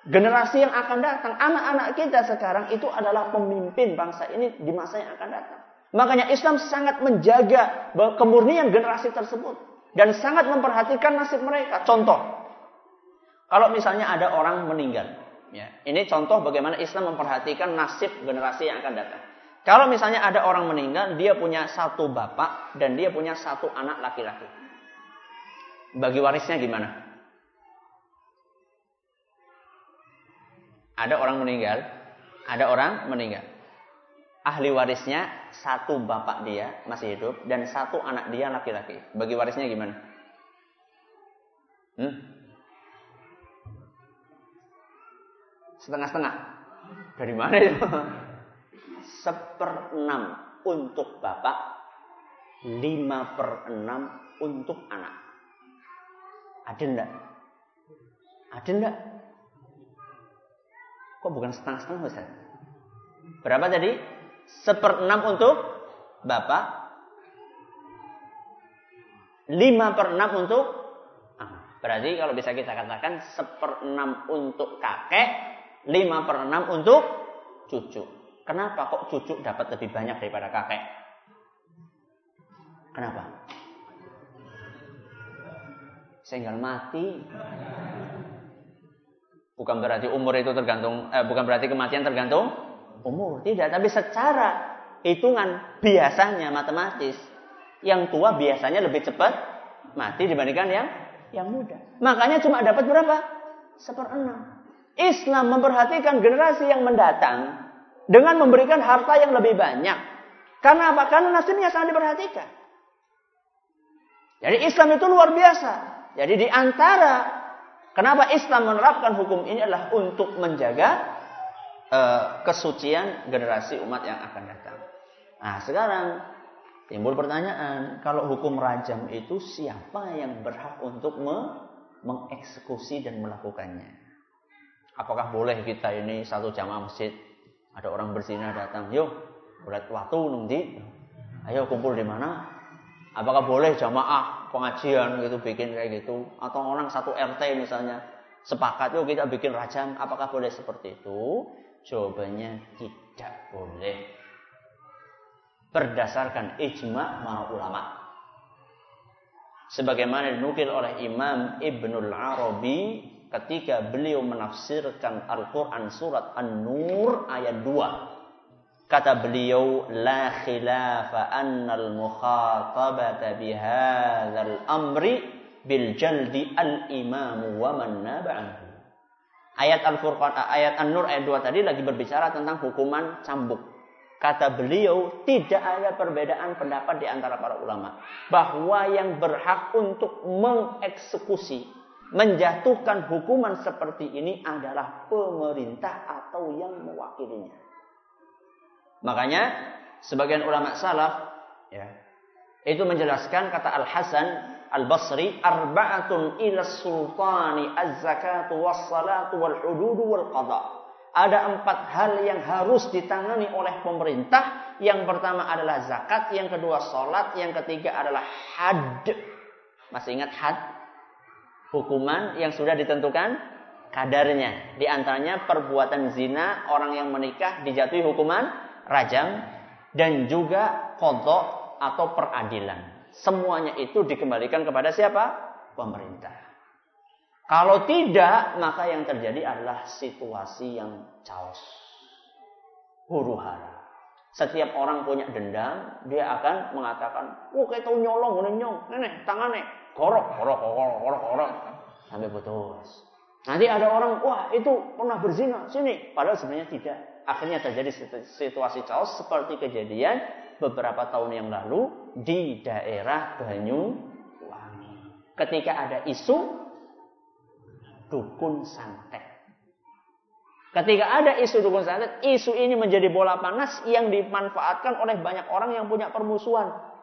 generasi yang akan datang. Anak-anak kita sekarang itu adalah pemimpin bangsa ini di masa yang akan datang. Makanya Islam sangat menjaga kemurnian generasi tersebut. Dan sangat memperhatikan nasib mereka. Contoh. Kalau misalnya ada orang meninggal. Ya, ini contoh bagaimana Islam memperhatikan nasib generasi yang akan datang. Kalau misalnya ada orang meninggal, dia punya satu bapak dan dia punya satu anak laki-laki bagi warisnya gimana? Ada orang meninggal, ada orang meninggal. Ahli warisnya satu bapak dia masih hidup dan satu anak dia laki-laki. Bagi warisnya gimana? Hmm? Setengah-setengah. Dari mana itu? Seperenam untuk bapak, lima per enam untuk anak. Ada enggak? Ada enggak? Kok bukan setengah-setengah Ustaz? Berapa tadi? Seperenam untuk bapak. Lima per enam untuk Berarti kalau bisa kita katakan seperenam untuk kakek, lima per enam untuk cucu. Kenapa kok cucu dapat lebih banyak daripada kakek? Kenapa? Sehingga mati. Bukan berarti umur itu tergantung, eh, bukan berarti kematian tergantung umur. Tidak, tapi secara hitungan biasanya matematis Yang tua biasanya lebih cepat mati dibandingkan yang yang muda. Makanya cuma dapat berapa? Seperenam. Islam memperhatikan generasi yang mendatang dengan memberikan harta yang lebih banyak. Karena apa? Karena nasibnya sangat diperhatikan. Jadi Islam itu luar biasa. Jadi di antara kenapa Islam menerapkan hukum ini adalah untuk menjaga uh, kesucian generasi umat yang akan datang. Nah, sekarang timbul pertanyaan, kalau hukum rajam itu siapa yang berhak untuk me mengeksekusi dan melakukannya? Apakah boleh kita ini satu jamaah masjid ada orang berzina datang, yuk, bulat waktu nunggu, ayo kumpul di mana? Apakah boleh jamaah pengajian gitu bikin kayak gitu atau orang satu RT misalnya sepakat yuk kita bikin rajam apakah boleh seperti itu? Jawabannya tidak boleh. Berdasarkan ijma para ulama. Sebagaimana dinukil oleh Imam Ibnul Arabi ketika beliau menafsirkan Al-Quran surat An-Nur ayat 2 Kata beliau, la khilafa annal mukhatabata bihadzal amri bil jaldi al imamu wa man naba'anhu. Ayat Al-Furqan ayat An-Nur ayat 2 tadi lagi berbicara tentang hukuman cambuk. Kata beliau, tidak ada perbedaan pendapat di antara para ulama bahwa yang berhak untuk mengeksekusi, menjatuhkan hukuman seperti ini adalah pemerintah atau yang mewakilinya. Makanya sebagian ulama salaf ya itu menjelaskan kata Al Hasan Al Basri arba'atun ila sultani az-zakatu was-salatu wal hudud wal qada. Ada empat hal yang harus ditangani oleh pemerintah. Yang pertama adalah zakat, yang kedua salat, yang ketiga adalah had. Masih ingat had? Hukuman yang sudah ditentukan kadarnya. Di antaranya perbuatan zina, orang yang menikah dijatuhi hukuman rajam dan juga kodok atau peradilan. Semuanya itu dikembalikan kepada siapa? Pemerintah. Kalau tidak, maka yang terjadi adalah situasi yang chaos. Huru hara. Setiap orang punya dendam, dia akan mengatakan, "Oh, kayak tau nyolong, nyong, nenek, tangannya, korok, korok, korok, korok, korok, sampai putus." Nanti ada orang, wah itu pernah berzina, sini. Padahal sebenarnya tidak akhirnya terjadi situasi chaos seperti kejadian beberapa tahun yang lalu di daerah Banyuwangi. Ketika ada isu dukun santet. Ketika ada isu dukun santet, isu ini menjadi bola panas yang dimanfaatkan oleh banyak orang yang punya permusuhan.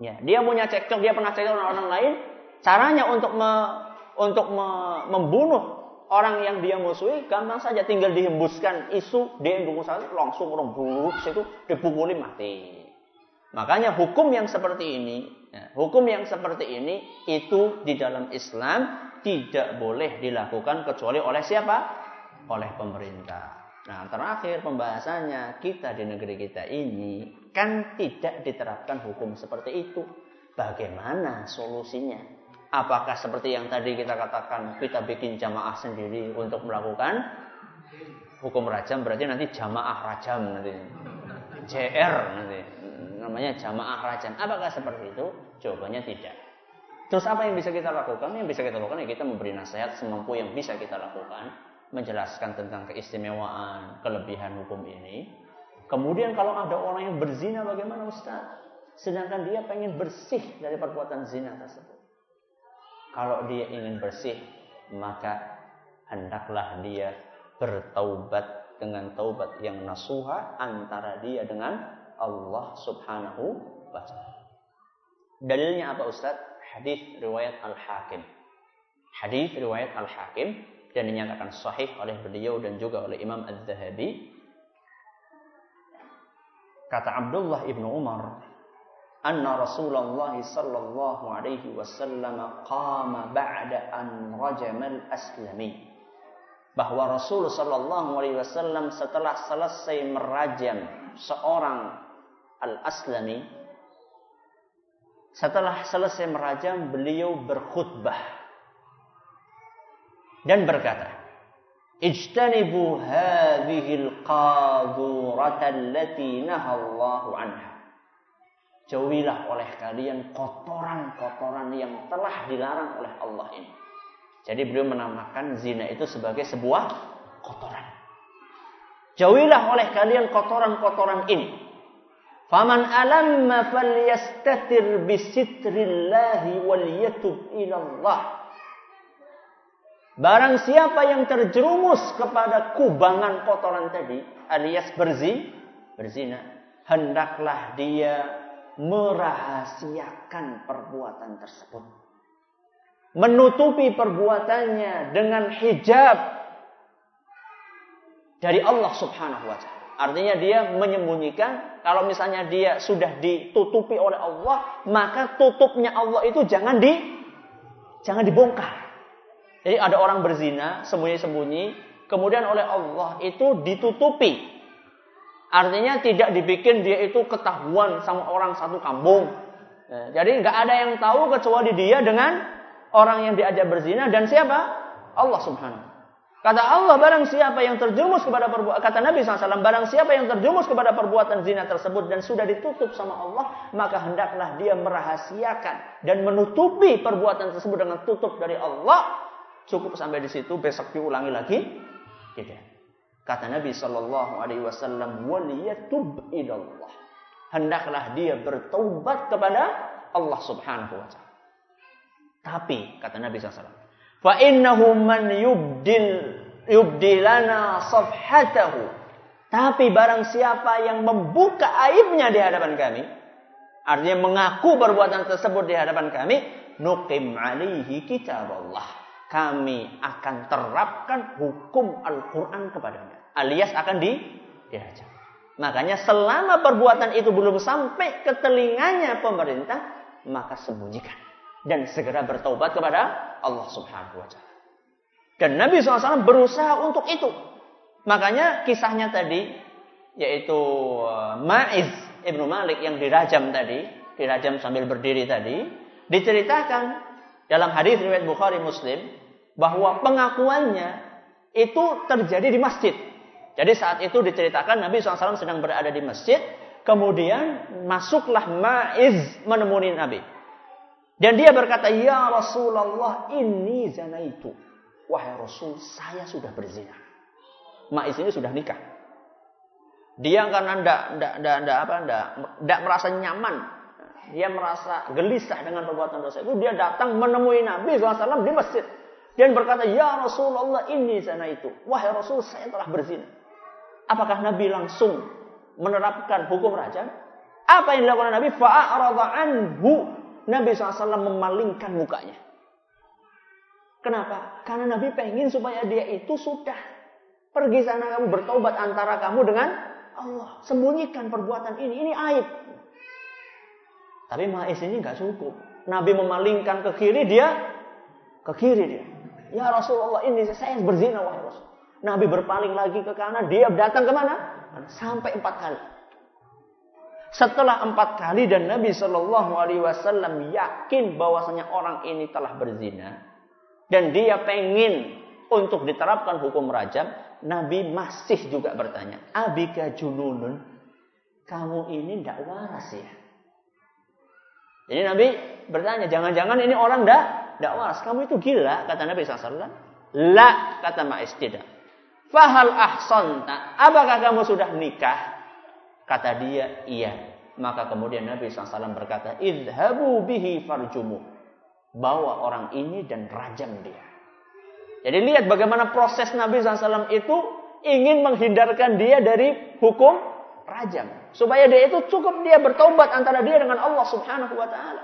Ya, dia punya cekcok, dia pernah cekcok dengan orang lain. Caranya untuk me, untuk me, membunuh orang yang dia musuhi gampang saja tinggal dihembuskan isu dia yang saja langsung orang buruk situ dipukuli mati. Makanya hukum yang seperti ini, ya, hukum yang seperti ini itu di dalam Islam tidak boleh dilakukan kecuali oleh siapa? Oleh pemerintah. Nah, terakhir pembahasannya kita di negeri kita ini kan tidak diterapkan hukum seperti itu. Bagaimana solusinya? Apakah seperti yang tadi kita katakan kita bikin jamaah sendiri untuk melakukan hukum rajam berarti nanti jamaah rajam nanti JR nanti namanya jamaah rajam. Apakah seperti itu? Jawabannya tidak. Terus apa yang bisa kita lakukan? Yang bisa kita lakukan ya kita memberi nasihat semampu yang bisa kita lakukan, menjelaskan tentang keistimewaan, kelebihan hukum ini. Kemudian kalau ada orang yang berzina bagaimana Ustaz? Sedangkan dia pengen bersih dari perbuatan zina tersebut. Kalau dia ingin bersih, maka hendaklah dia bertaubat dengan taubat yang nasuha antara dia dengan Allah Subhanahu wa taala. Dalilnya apa Ustaz? Hadis riwayat Al-Hakim. Hadis riwayat Al-Hakim dan dinyatakan sahih oleh beliau dan juga oleh Imam Az-Zahabi. Kata Abdullah ibnu Umar anna Rasulullah sallallahu alaihi wasallam qama ba'da an rajama al-aslami. Bahwa Rasul sallallahu alaihi wasallam setelah selesai merajam seorang al-aslami setelah selesai merajam beliau berkhutbah dan berkata ijtanibu hadhihi al-qadurata allati nahallahu anha Jauhilah oleh kalian kotoran-kotoran yang telah dilarang oleh Allah ini. Jadi beliau menamakan zina itu sebagai sebuah kotoran. Jauhilah oleh kalian kotoran-kotoran ini. Faman alamma falyastatir bisitrillahi wal yatub ilallah. Barang siapa yang terjerumus kepada kubangan kotoran tadi, alias berzi, berzina, hendaklah dia merahasiakan perbuatan tersebut. Menutupi perbuatannya dengan hijab dari Allah Subhanahu wa taala. Artinya dia menyembunyikan kalau misalnya dia sudah ditutupi oleh Allah, maka tutupnya Allah itu jangan di jangan dibongkar. Jadi ada orang berzina sembunyi-sembunyi, kemudian oleh Allah itu ditutupi Artinya tidak dibikin dia itu ketahuan sama orang satu kampung. Ya, jadi nggak ada yang tahu kecuali dia dengan orang yang diajak berzina dan siapa? Allah Subhanahu. Kata Allah barang siapa yang terjumus kepada perbuatan kata Nabi SAW barang siapa yang terjumus kepada perbuatan zina tersebut dan sudah ditutup sama Allah maka hendaklah dia merahasiakan dan menutupi perbuatan tersebut dengan tutup dari Allah cukup sampai di situ besok diulangi lagi tidak Kata Nabi Shallallahu Alaihi Wasallam, "Waliyatub ilallah." Hendaklah dia bertaubat kepada Allah Subhanahu Wa Taala. Tapi kata Nabi SAW, "Fa innahu man yubdil yubdilana safhatahu." Tapi barang siapa yang membuka aibnya di hadapan kami, artinya mengaku perbuatan tersebut di hadapan kami, nuqim alaihi kitab Allah. Kami akan terapkan hukum Al-Quran kepadanya alias akan di dirajam. Makanya selama perbuatan itu belum sampai ke telinganya pemerintah, maka sembunyikan dan segera bertobat kepada Allah Subhanahu wa taala. Dan Nabi SAW berusaha untuk itu. Makanya kisahnya tadi yaitu uh, Ma'iz Ibnu Malik yang dirajam tadi, dirajam sambil berdiri tadi, diceritakan dalam hadis riwayat Bukhari Muslim bahwa pengakuannya itu terjadi di masjid. Jadi saat itu diceritakan Nabi SAW sedang berada di masjid. Kemudian masuklah Ma'iz menemui Nabi. Dan dia berkata, Ya Rasulullah ini zina itu. Wahai Rasul, saya sudah berzina. Ma'iz ini sudah nikah. Dia karena ndak ndak ndak ndak apa ndak ndak merasa nyaman. Dia merasa gelisah dengan perbuatan dosa itu. Dia datang menemui Nabi SAW di masjid. Dan berkata, Ya Rasulullah ini zina itu. Wahai Rasul, saya telah berzina. Apakah Nabi langsung menerapkan hukum rajam? Apa yang dilakukan Nabi? Fa'arada anhu. Nabi SAW memalingkan mukanya. Kenapa? Karena Nabi pengen supaya dia itu sudah pergi sana kamu bertobat antara kamu dengan Allah. Sembunyikan perbuatan ini. Ini aib. Tapi Ma'is ini nggak cukup. Nabi memalingkan ke kiri dia ke kiri dia. Ya Rasulullah ini saya berzina wahai Rasul. Nabi berpaling lagi ke kanan, dia datang ke mana? Sampai empat kali. Setelah empat kali dan Nabi Shallallahu Alaihi Wasallam yakin bahwasanya orang ini telah berzina dan dia pengen untuk diterapkan hukum rajam, Nabi masih juga bertanya, Abika jununun, kamu ini tidak waras ya? Jadi Nabi bertanya, jangan-jangan ini orang tidak waras, kamu itu gila, kata Nabi SAW. La, kata Ma'is. Fahal ahsanta. Apakah kamu sudah nikah? Kata dia, iya. Maka kemudian Nabi SAW berkata, Idhabu bihi farjumu. Bawa orang ini dan rajam dia. Jadi lihat bagaimana proses Nabi SAW itu ingin menghindarkan dia dari hukum rajam. Supaya dia itu cukup dia bertobat antara dia dengan Allah Subhanahu wa taala.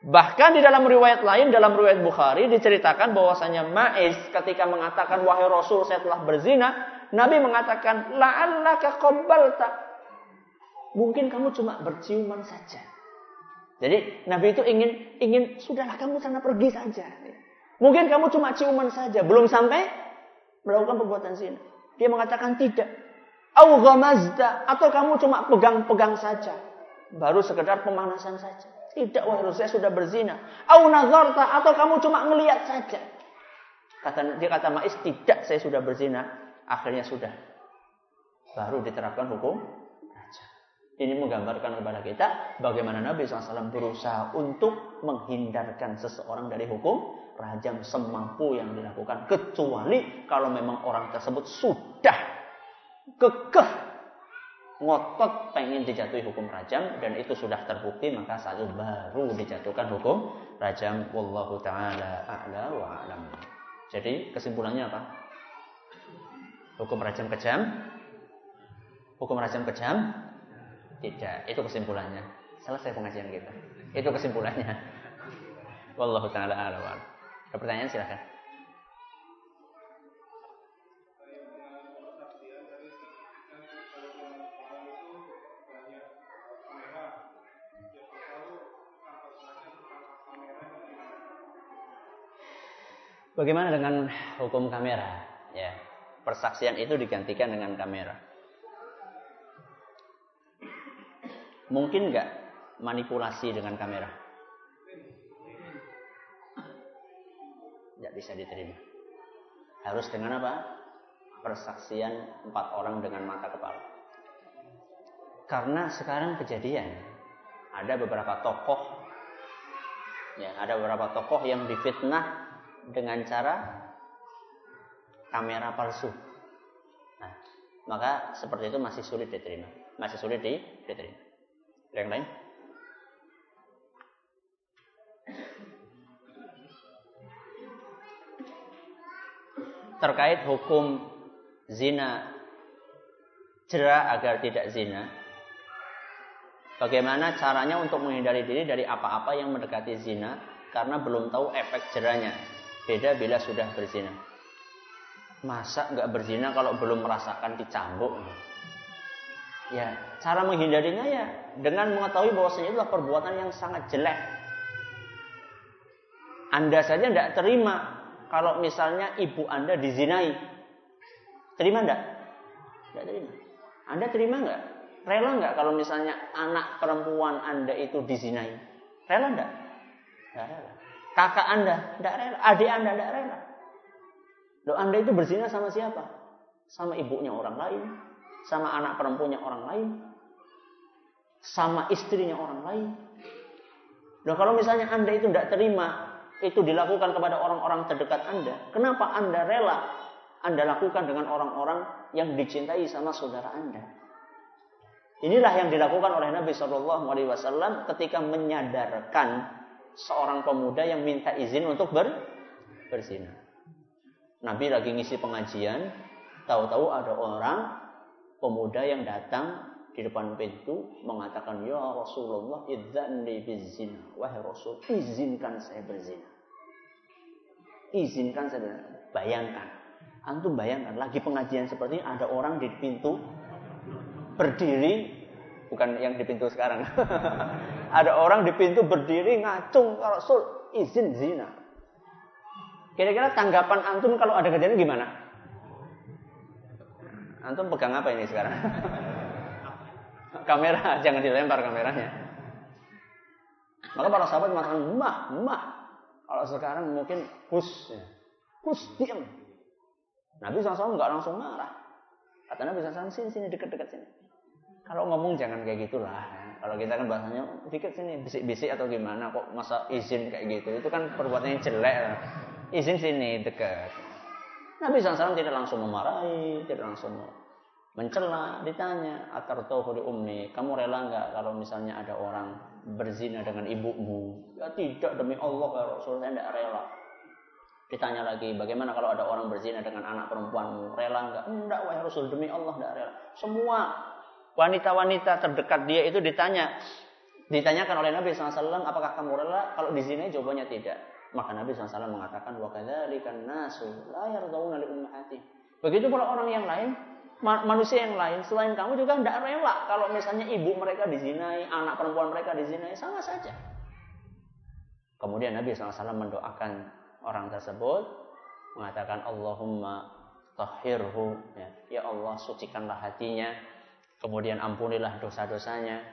Bahkan di dalam riwayat lain, dalam riwayat Bukhari, diceritakan bahwasanya Ma'iz ketika mengatakan, wahai Rasul saya telah berzina, Nabi mengatakan, la'allaka qabbalta. Mungkin kamu cuma berciuman saja. Jadi Nabi itu ingin, ingin sudahlah kamu sana pergi saja. Mungkin kamu cuma ciuman saja, belum sampai melakukan perbuatan zina. Dia mengatakan tidak. Au atau kamu cuma pegang-pegang saja. Baru sekedar pemanasan saja. Tidak wahai saya sudah berzina. Au nazarta atau kamu cuma ngelihat saja. Kata dia kata Ma'is, tidak saya sudah berzina. Akhirnya sudah. Baru diterapkan hukum raja. Ini menggambarkan kepada kita bagaimana Nabi SAW berusaha untuk menghindarkan seseorang dari hukum rajam semampu yang dilakukan. Kecuali kalau memang orang tersebut sudah kekeh ngotot pengen dijatuhi hukum rajam dan itu sudah terbukti maka saat itu baru dijatuhkan hukum rajam wallahu taala a'la wa a'lam. Jadi kesimpulannya apa? Hukum rajam kejam? Hukum rajam kejam? Tidak, itu kesimpulannya. Selesai pengajian kita. Itu kesimpulannya. Wallahu taala a'lam. Ada pertanyaan silahkan. Bagaimana dengan hukum kamera? Ya, persaksian itu digantikan dengan kamera. Mungkin nggak manipulasi dengan kamera? Nggak bisa diterima. Harus dengan apa? Persaksian empat orang dengan mata kepala. Karena sekarang kejadian ada beberapa tokoh, ya ada beberapa tokoh yang difitnah dengan cara kamera palsu. Nah, maka seperti itu masih sulit diterima, masih sulit diterima. Yang lain? Terkait hukum zina cerah agar tidak zina. Bagaimana caranya untuk menghindari diri dari apa-apa yang mendekati zina karena belum tahu efek jerahnya. Beda bila sudah berzina. Masa nggak berzina kalau belum merasakan dicambuk? Ya, cara menghindarinya ya dengan mengetahui bahwasanya itulah perbuatan yang sangat jelek. Anda saja tidak terima kalau misalnya ibu Anda dizinai. Terima enggak? Tidak terima. Anda terima enggak? Rela enggak kalau misalnya anak perempuan Anda itu dizinai? Rela enggak? Enggak rela. Kakak Anda enggak rela. Adik Anda enggak rela. Loh Anda itu berzina sama siapa? Sama ibunya orang lain, sama anak perempuannya orang lain, sama istrinya orang lain. Nah kalau misalnya Anda itu tidak terima itu dilakukan kepada orang-orang terdekat Anda, kenapa Anda rela Anda lakukan dengan orang-orang yang dicintai sama saudara Anda? Inilah yang dilakukan oleh Nabi Shallallahu Alaihi Wasallam ketika menyadarkan seorang pemuda yang minta izin untuk ber berzina. Nabi lagi ngisi pengajian, tahu-tahu ada orang pemuda yang datang di depan pintu mengatakan ya Rasulullah idzanli bizina. Wahai Rasul izinkan saya berzina. Izinkan saya bayangkan. Antum bayangkan lagi pengajian seperti ini ada orang di pintu berdiri bukan yang di pintu sekarang *laughs* ada orang di pintu berdiri ngacung ya Rasul izin zina kira-kira tanggapan antum kalau ada kejadian gimana Antum pegang apa ini sekarang? *laughs* Kamera, jangan dilempar kameranya. Maka para sahabat mengatakan, mah, mah. Kalau sekarang mungkin hus. Hus, diam. Nabi SAW nggak langsung marah. Kata Nabi SAW, sini, sini, dekat-dekat sini. Kalau ngomong jangan kayak gitulah. Kalau kita kan bahasanya, dikit sini, bisik-bisik atau gimana. Kok masa izin kayak gitu. Itu kan perbuatan yang jelek. Izin sini, dekat. Nabi SAW tidak langsung memarahi, tidak langsung mencela, ditanya, atar di ummi, kamu rela nggak kalau misalnya ada orang berzina dengan ibumu? Ya tidak demi Allah ya Rasul, saya tidak rela. Ditanya lagi, bagaimana kalau ada orang berzina dengan anak perempuanmu? Rela nggak? Enggak, wahai Rasul, demi Allah tidak rela. Semua wanita-wanita terdekat dia itu ditanya, ditanyakan oleh Nabi SAW, apakah kamu rela? Kalau di sini jawabannya tidak. Maka Nabi SAW mengatakan, wa kadzalikan nasu la yardawuna li. Begitu pula orang yang lain manusia yang lain selain kamu juga tidak rela kalau misalnya ibu mereka dizinai, anak perempuan mereka dizinai, sama saja. Kemudian Nabi SAW mendoakan orang tersebut, mengatakan Allahumma tahhirhu, ya, ya Allah sucikanlah hatinya, kemudian ampunilah dosa-dosanya.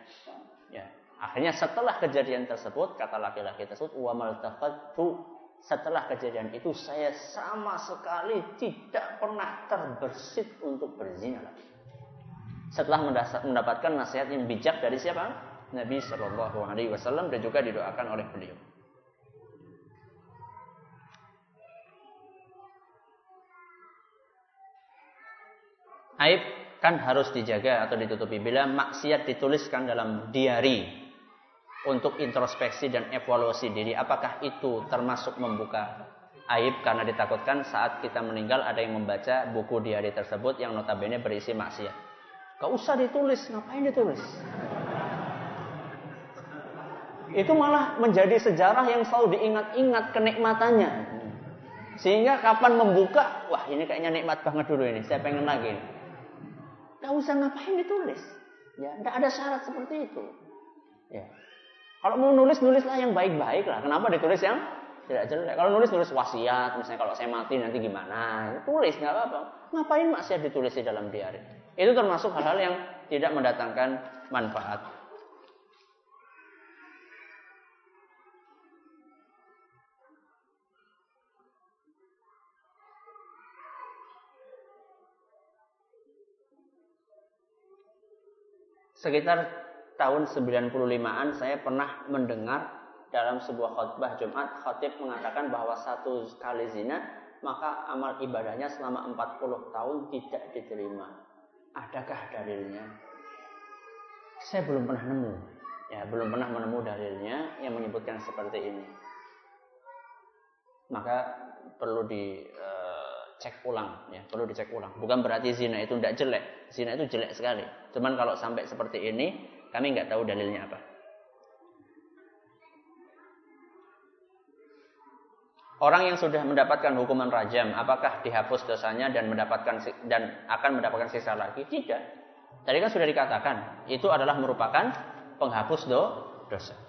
Ya. Akhirnya setelah kejadian tersebut, kata laki-laki tersebut, wa maltaqattu setelah kejadian itu saya sama sekali tidak pernah terbersit untuk berzina lagi. setelah mendapatkan nasihat yang bijak dari siapa? Nabi Shallallahu Alaihi Wasallam dan juga didoakan oleh beliau. Aib kan harus dijaga atau ditutupi. Bila maksiat dituliskan dalam diary untuk introspeksi dan evaluasi diri, apakah itu termasuk membuka aib karena ditakutkan saat kita meninggal ada yang membaca buku diary tersebut yang notabene berisi maksiat. Gak usah ditulis, ngapain ditulis? Itu malah menjadi sejarah yang selalu diingat-ingat kenikmatannya. Sehingga kapan membuka, wah ini kayaknya nikmat banget dulu ini, saya pengen lagi. Gak usah ngapain ditulis. Ya, tidak ada syarat seperti itu. Ya. Kalau mau nulis, nulislah yang baik-baik lah. Kenapa ditulis yang tidak jelek? Kalau nulis, nulis wasiat. Misalnya kalau saya mati nanti gimana? Ya, tulis, nggak apa-apa. Ngapain maksiat ditulis di dalam diary? Itu termasuk hal-hal yang tidak mendatangkan manfaat. Sekitar tahun 95-an saya pernah mendengar dalam sebuah khutbah Jumat khatib mengatakan bahwa satu kali zina maka amal ibadahnya selama 40 tahun tidak diterima. Adakah dalilnya? Saya belum pernah nemu. Ya, belum pernah menemu dalilnya yang menyebutkan seperti ini. Maka perlu di uh, cek ulang ya perlu dicek ulang bukan berarti zina itu tidak jelek zina itu jelek sekali cuman kalau sampai seperti ini kami nggak tahu dalilnya apa Orang yang sudah mendapatkan hukuman rajam, apakah dihapus dosanya dan mendapatkan dan akan mendapatkan sisa lagi? Tidak. Tadi kan sudah dikatakan, itu adalah merupakan penghapus do, dosa.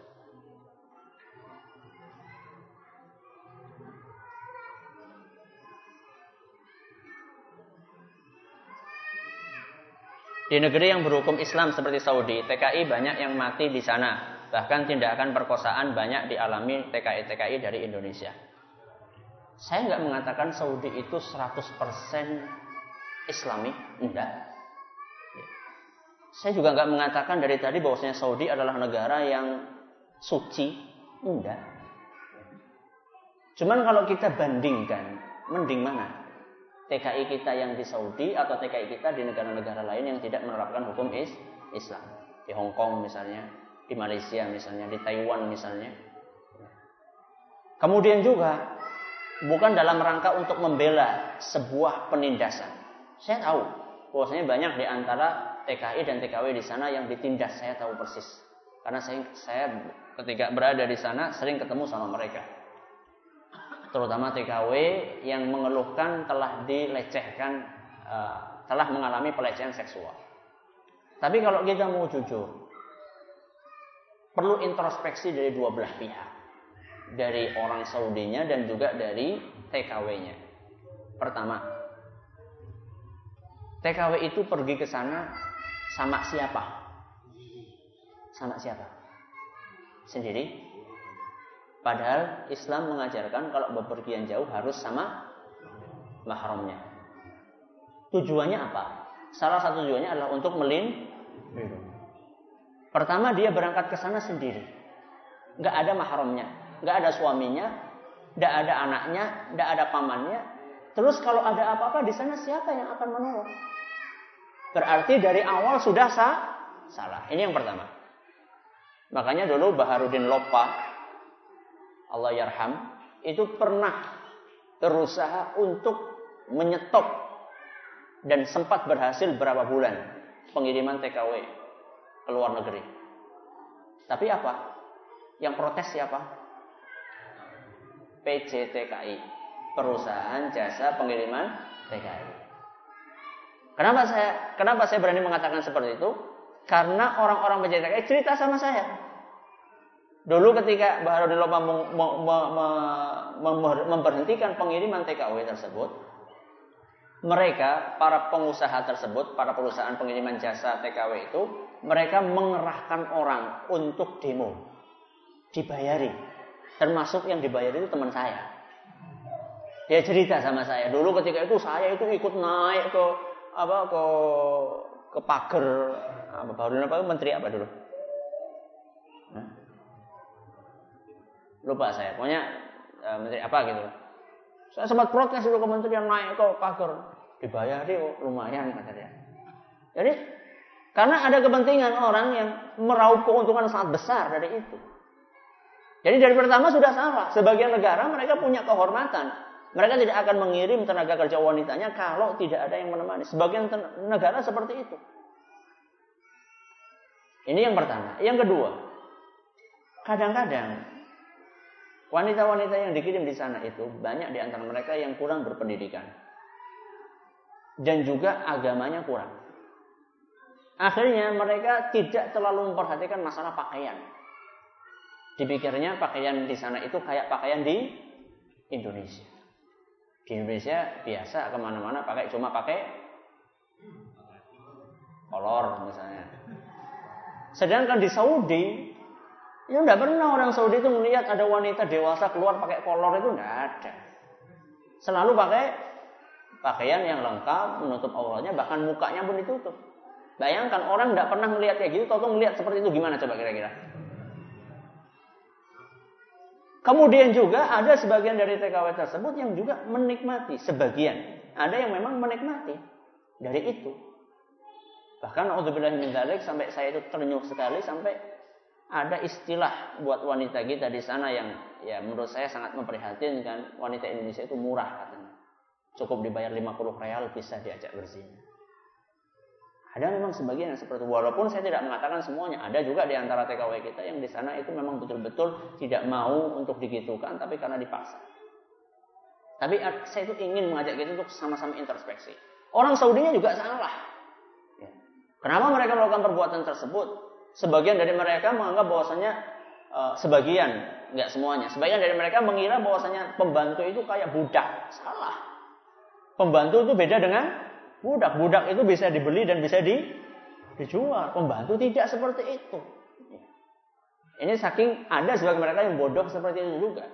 Di negeri yang berhukum Islam seperti Saudi, TKI banyak yang mati di sana. Bahkan tindakan perkosaan banyak dialami TKI-TKI dari Indonesia. Saya nggak mengatakan Saudi itu 100% Islami, enggak. Saya juga nggak mengatakan dari tadi bahwasanya Saudi adalah negara yang suci, enggak. Cuman kalau kita bandingkan, mending mana? TKI kita yang di Saudi atau TKI kita di negara-negara lain yang tidak menerapkan hukum is Islam. Di Hong Kong misalnya, di Malaysia misalnya, di Taiwan misalnya. Kemudian juga bukan dalam rangka untuk membela sebuah penindasan. Saya tahu bahwasanya banyak di antara TKI dan TKW di sana yang ditindas, saya tahu persis. Karena saya, saya ketika berada di sana sering ketemu sama mereka terutama TKW yang mengeluhkan telah dilecehkan, uh, telah mengalami pelecehan seksual. Tapi kalau kita mau jujur, perlu introspeksi dari dua belah pihak. Dari orang Saudinya dan juga dari TKW-nya. Pertama, TKW itu pergi ke sana sama siapa? Sama siapa? Sendiri? Padahal Islam mengajarkan kalau bepergian jauh harus sama mahramnya. Tujuannya apa? Salah satu tujuannya adalah untuk melindungi. Pertama dia berangkat ke sana sendiri. Nggak ada mahramnya, nggak ada suaminya, nggak ada anaknya, nggak ada pamannya. Terus kalau ada apa-apa di sana siapa yang akan menolong? Berarti dari awal sudah sah, salah. Ini yang pertama. Makanya dulu Baharudin Lopa Allah yarham itu pernah berusaha untuk menyetop dan sempat berhasil berapa bulan pengiriman TKW ke luar negeri. Tapi apa? Yang protes siapa? PJTKI, perusahaan jasa pengiriman TKI. Kenapa saya kenapa saya berani mengatakan seperti itu? Karena orang-orang PJTKI cerita sama saya. Dulu ketika Baharudin Lopa memberhentikan pengiriman TKW tersebut, mereka, para pengusaha tersebut, para perusahaan pengiriman jasa TKW itu, mereka mengerahkan orang untuk demo. Dibayari. Termasuk yang dibayar itu teman saya. Dia cerita sama saya. Dulu ketika itu saya itu ikut naik ke apa ke ke pagar apa baru apa menteri apa dulu? Lupa saya. Pokoknya uh, menteri apa gitu. Saya sempat protes dulu ke menteri yang naik ke pagar. Dibayar dia lumayan kata dia. Jadi karena ada kepentingan orang yang meraup keuntungan sangat besar dari itu. Jadi dari pertama sudah salah. Sebagian negara mereka punya kehormatan. Mereka tidak akan mengirim tenaga kerja wanitanya kalau tidak ada yang menemani. Sebagian negara seperti itu. Ini yang pertama. Yang kedua, kadang-kadang wanita-wanita yang dikirim di sana itu banyak di antara mereka yang kurang berpendidikan. Dan juga agamanya kurang. Akhirnya mereka tidak terlalu memperhatikan masalah pakaian dipikirnya pakaian di sana itu kayak pakaian di Indonesia. Di Indonesia biasa ke mana-mana pakai cuma pakai kolor misalnya. Sedangkan di Saudi, ya nggak pernah orang Saudi itu melihat ada wanita dewasa keluar pakai kolor itu nggak ada. Selalu pakai pakaian yang lengkap, menutup auratnya, bahkan mukanya pun ditutup. Bayangkan orang nggak pernah melihat kayak gitu, tahu melihat seperti itu gimana coba kira-kira? Kemudian juga ada sebagian dari TKW tersebut yang juga menikmati sebagian. Ada yang memang menikmati dari itu. Bahkan untuk dzalik sampai saya itu ternyuh sekali sampai ada istilah buat wanita kita di sana yang ya menurut saya sangat memprihatinkan wanita Indonesia itu murah katanya. Cukup dibayar 50 real bisa diajak berzina. Ada memang sebagian yang seperti itu. Walaupun saya tidak mengatakan semuanya. Ada juga di antara TKW kita yang di sana itu memang betul-betul tidak mau untuk digitukan, tapi karena dipaksa. Tapi saya itu ingin mengajak kita untuk sama-sama introspeksi. Orang Saudinya juga salah. Ya. Kenapa mereka melakukan perbuatan tersebut? Sebagian dari mereka menganggap bahwasanya uh, sebagian, nggak semuanya. Sebagian dari mereka mengira bahwasanya pembantu itu kayak budak. Salah. Pembantu itu beda dengan budak. Budak itu bisa dibeli dan bisa di, dijual. Pembantu tidak seperti itu. Ini saking ada sebagian mereka yang bodoh seperti itu juga.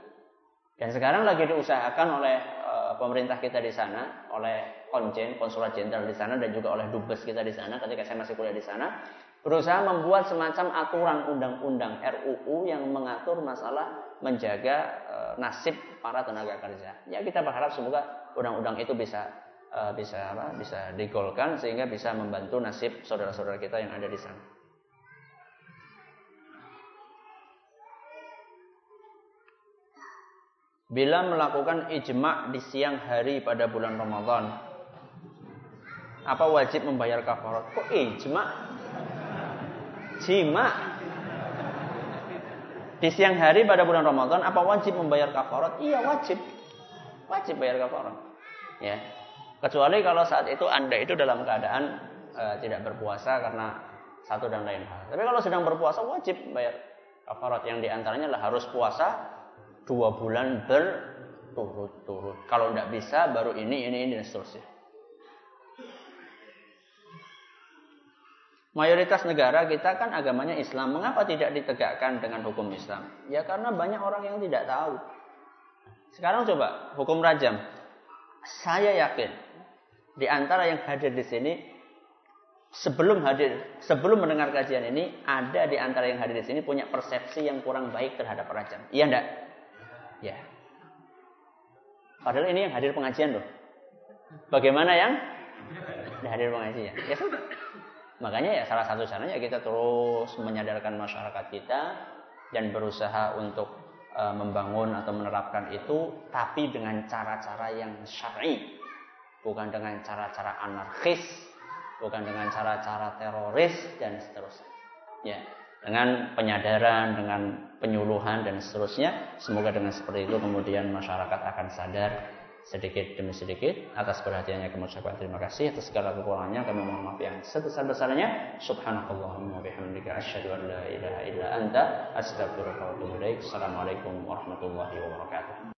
Dan sekarang lagi diusahakan oleh e, pemerintah kita di sana, oleh konjen, konsulat jenderal di sana, dan juga oleh dubes kita di sana ketika saya masih kuliah di sana, berusaha membuat semacam aturan undang-undang RUU yang mengatur masalah menjaga e, nasib para tenaga kerja. Ya kita berharap semoga undang-undang itu bisa uh, bisa apa bisa digolkan sehingga bisa membantu nasib saudara-saudara kita yang ada di sana. Bila melakukan ijma di siang hari pada bulan Ramadan, apa wajib membayar kafarat? Kok ijma? Jima. Di siang hari pada bulan Ramadan, apa wajib membayar kafarat? Iya wajib. Wajib bayar kafarat. Ya. Kecuali kalau saat itu Anda itu dalam keadaan e, tidak berpuasa karena satu dan lain hal. Tapi kalau sedang berpuasa wajib bayar kafarat yang di antaranya adalah harus puasa dua bulan berturut-turut. Kalau tidak bisa baru ini, ini, ini dan seterusnya. Mayoritas negara kita kan agamanya Islam. Mengapa tidak ditegakkan dengan hukum Islam? Ya karena banyak orang yang tidak tahu. Sekarang coba hukum rajam. Saya yakin di antara yang hadir di sini sebelum hadir, sebelum mendengar kajian ini, ada di antara yang hadir di sini punya persepsi yang kurang baik terhadap rajam. Iya enggak? Ya. Padahal ini yang hadir pengajian loh. Bagaimana yang hadir pengajian? Ya sudah. Makanya ya salah satu caranya kita terus menyadarkan masyarakat kita dan berusaha untuk uh, membangun atau menerapkan itu tapi dengan cara-cara yang syar'i bukan dengan cara-cara anarkis, bukan dengan cara-cara teroris dan seterusnya. Ya, dengan penyadaran, dengan penyuluhan dan seterusnya, semoga dengan seperti itu kemudian masyarakat akan sadar sedikit demi sedikit. Atas perhatiannya kami ucapkan terima kasih. Atas segala kekurangannya kami mohon maaf yang sebesar-besarnya. Subhanakallahumma bihamdika asyhadu an la ilaha illa anta astaghfiruka wa atubu ilaik. Assalamualaikum warahmatullahi wabarakatuh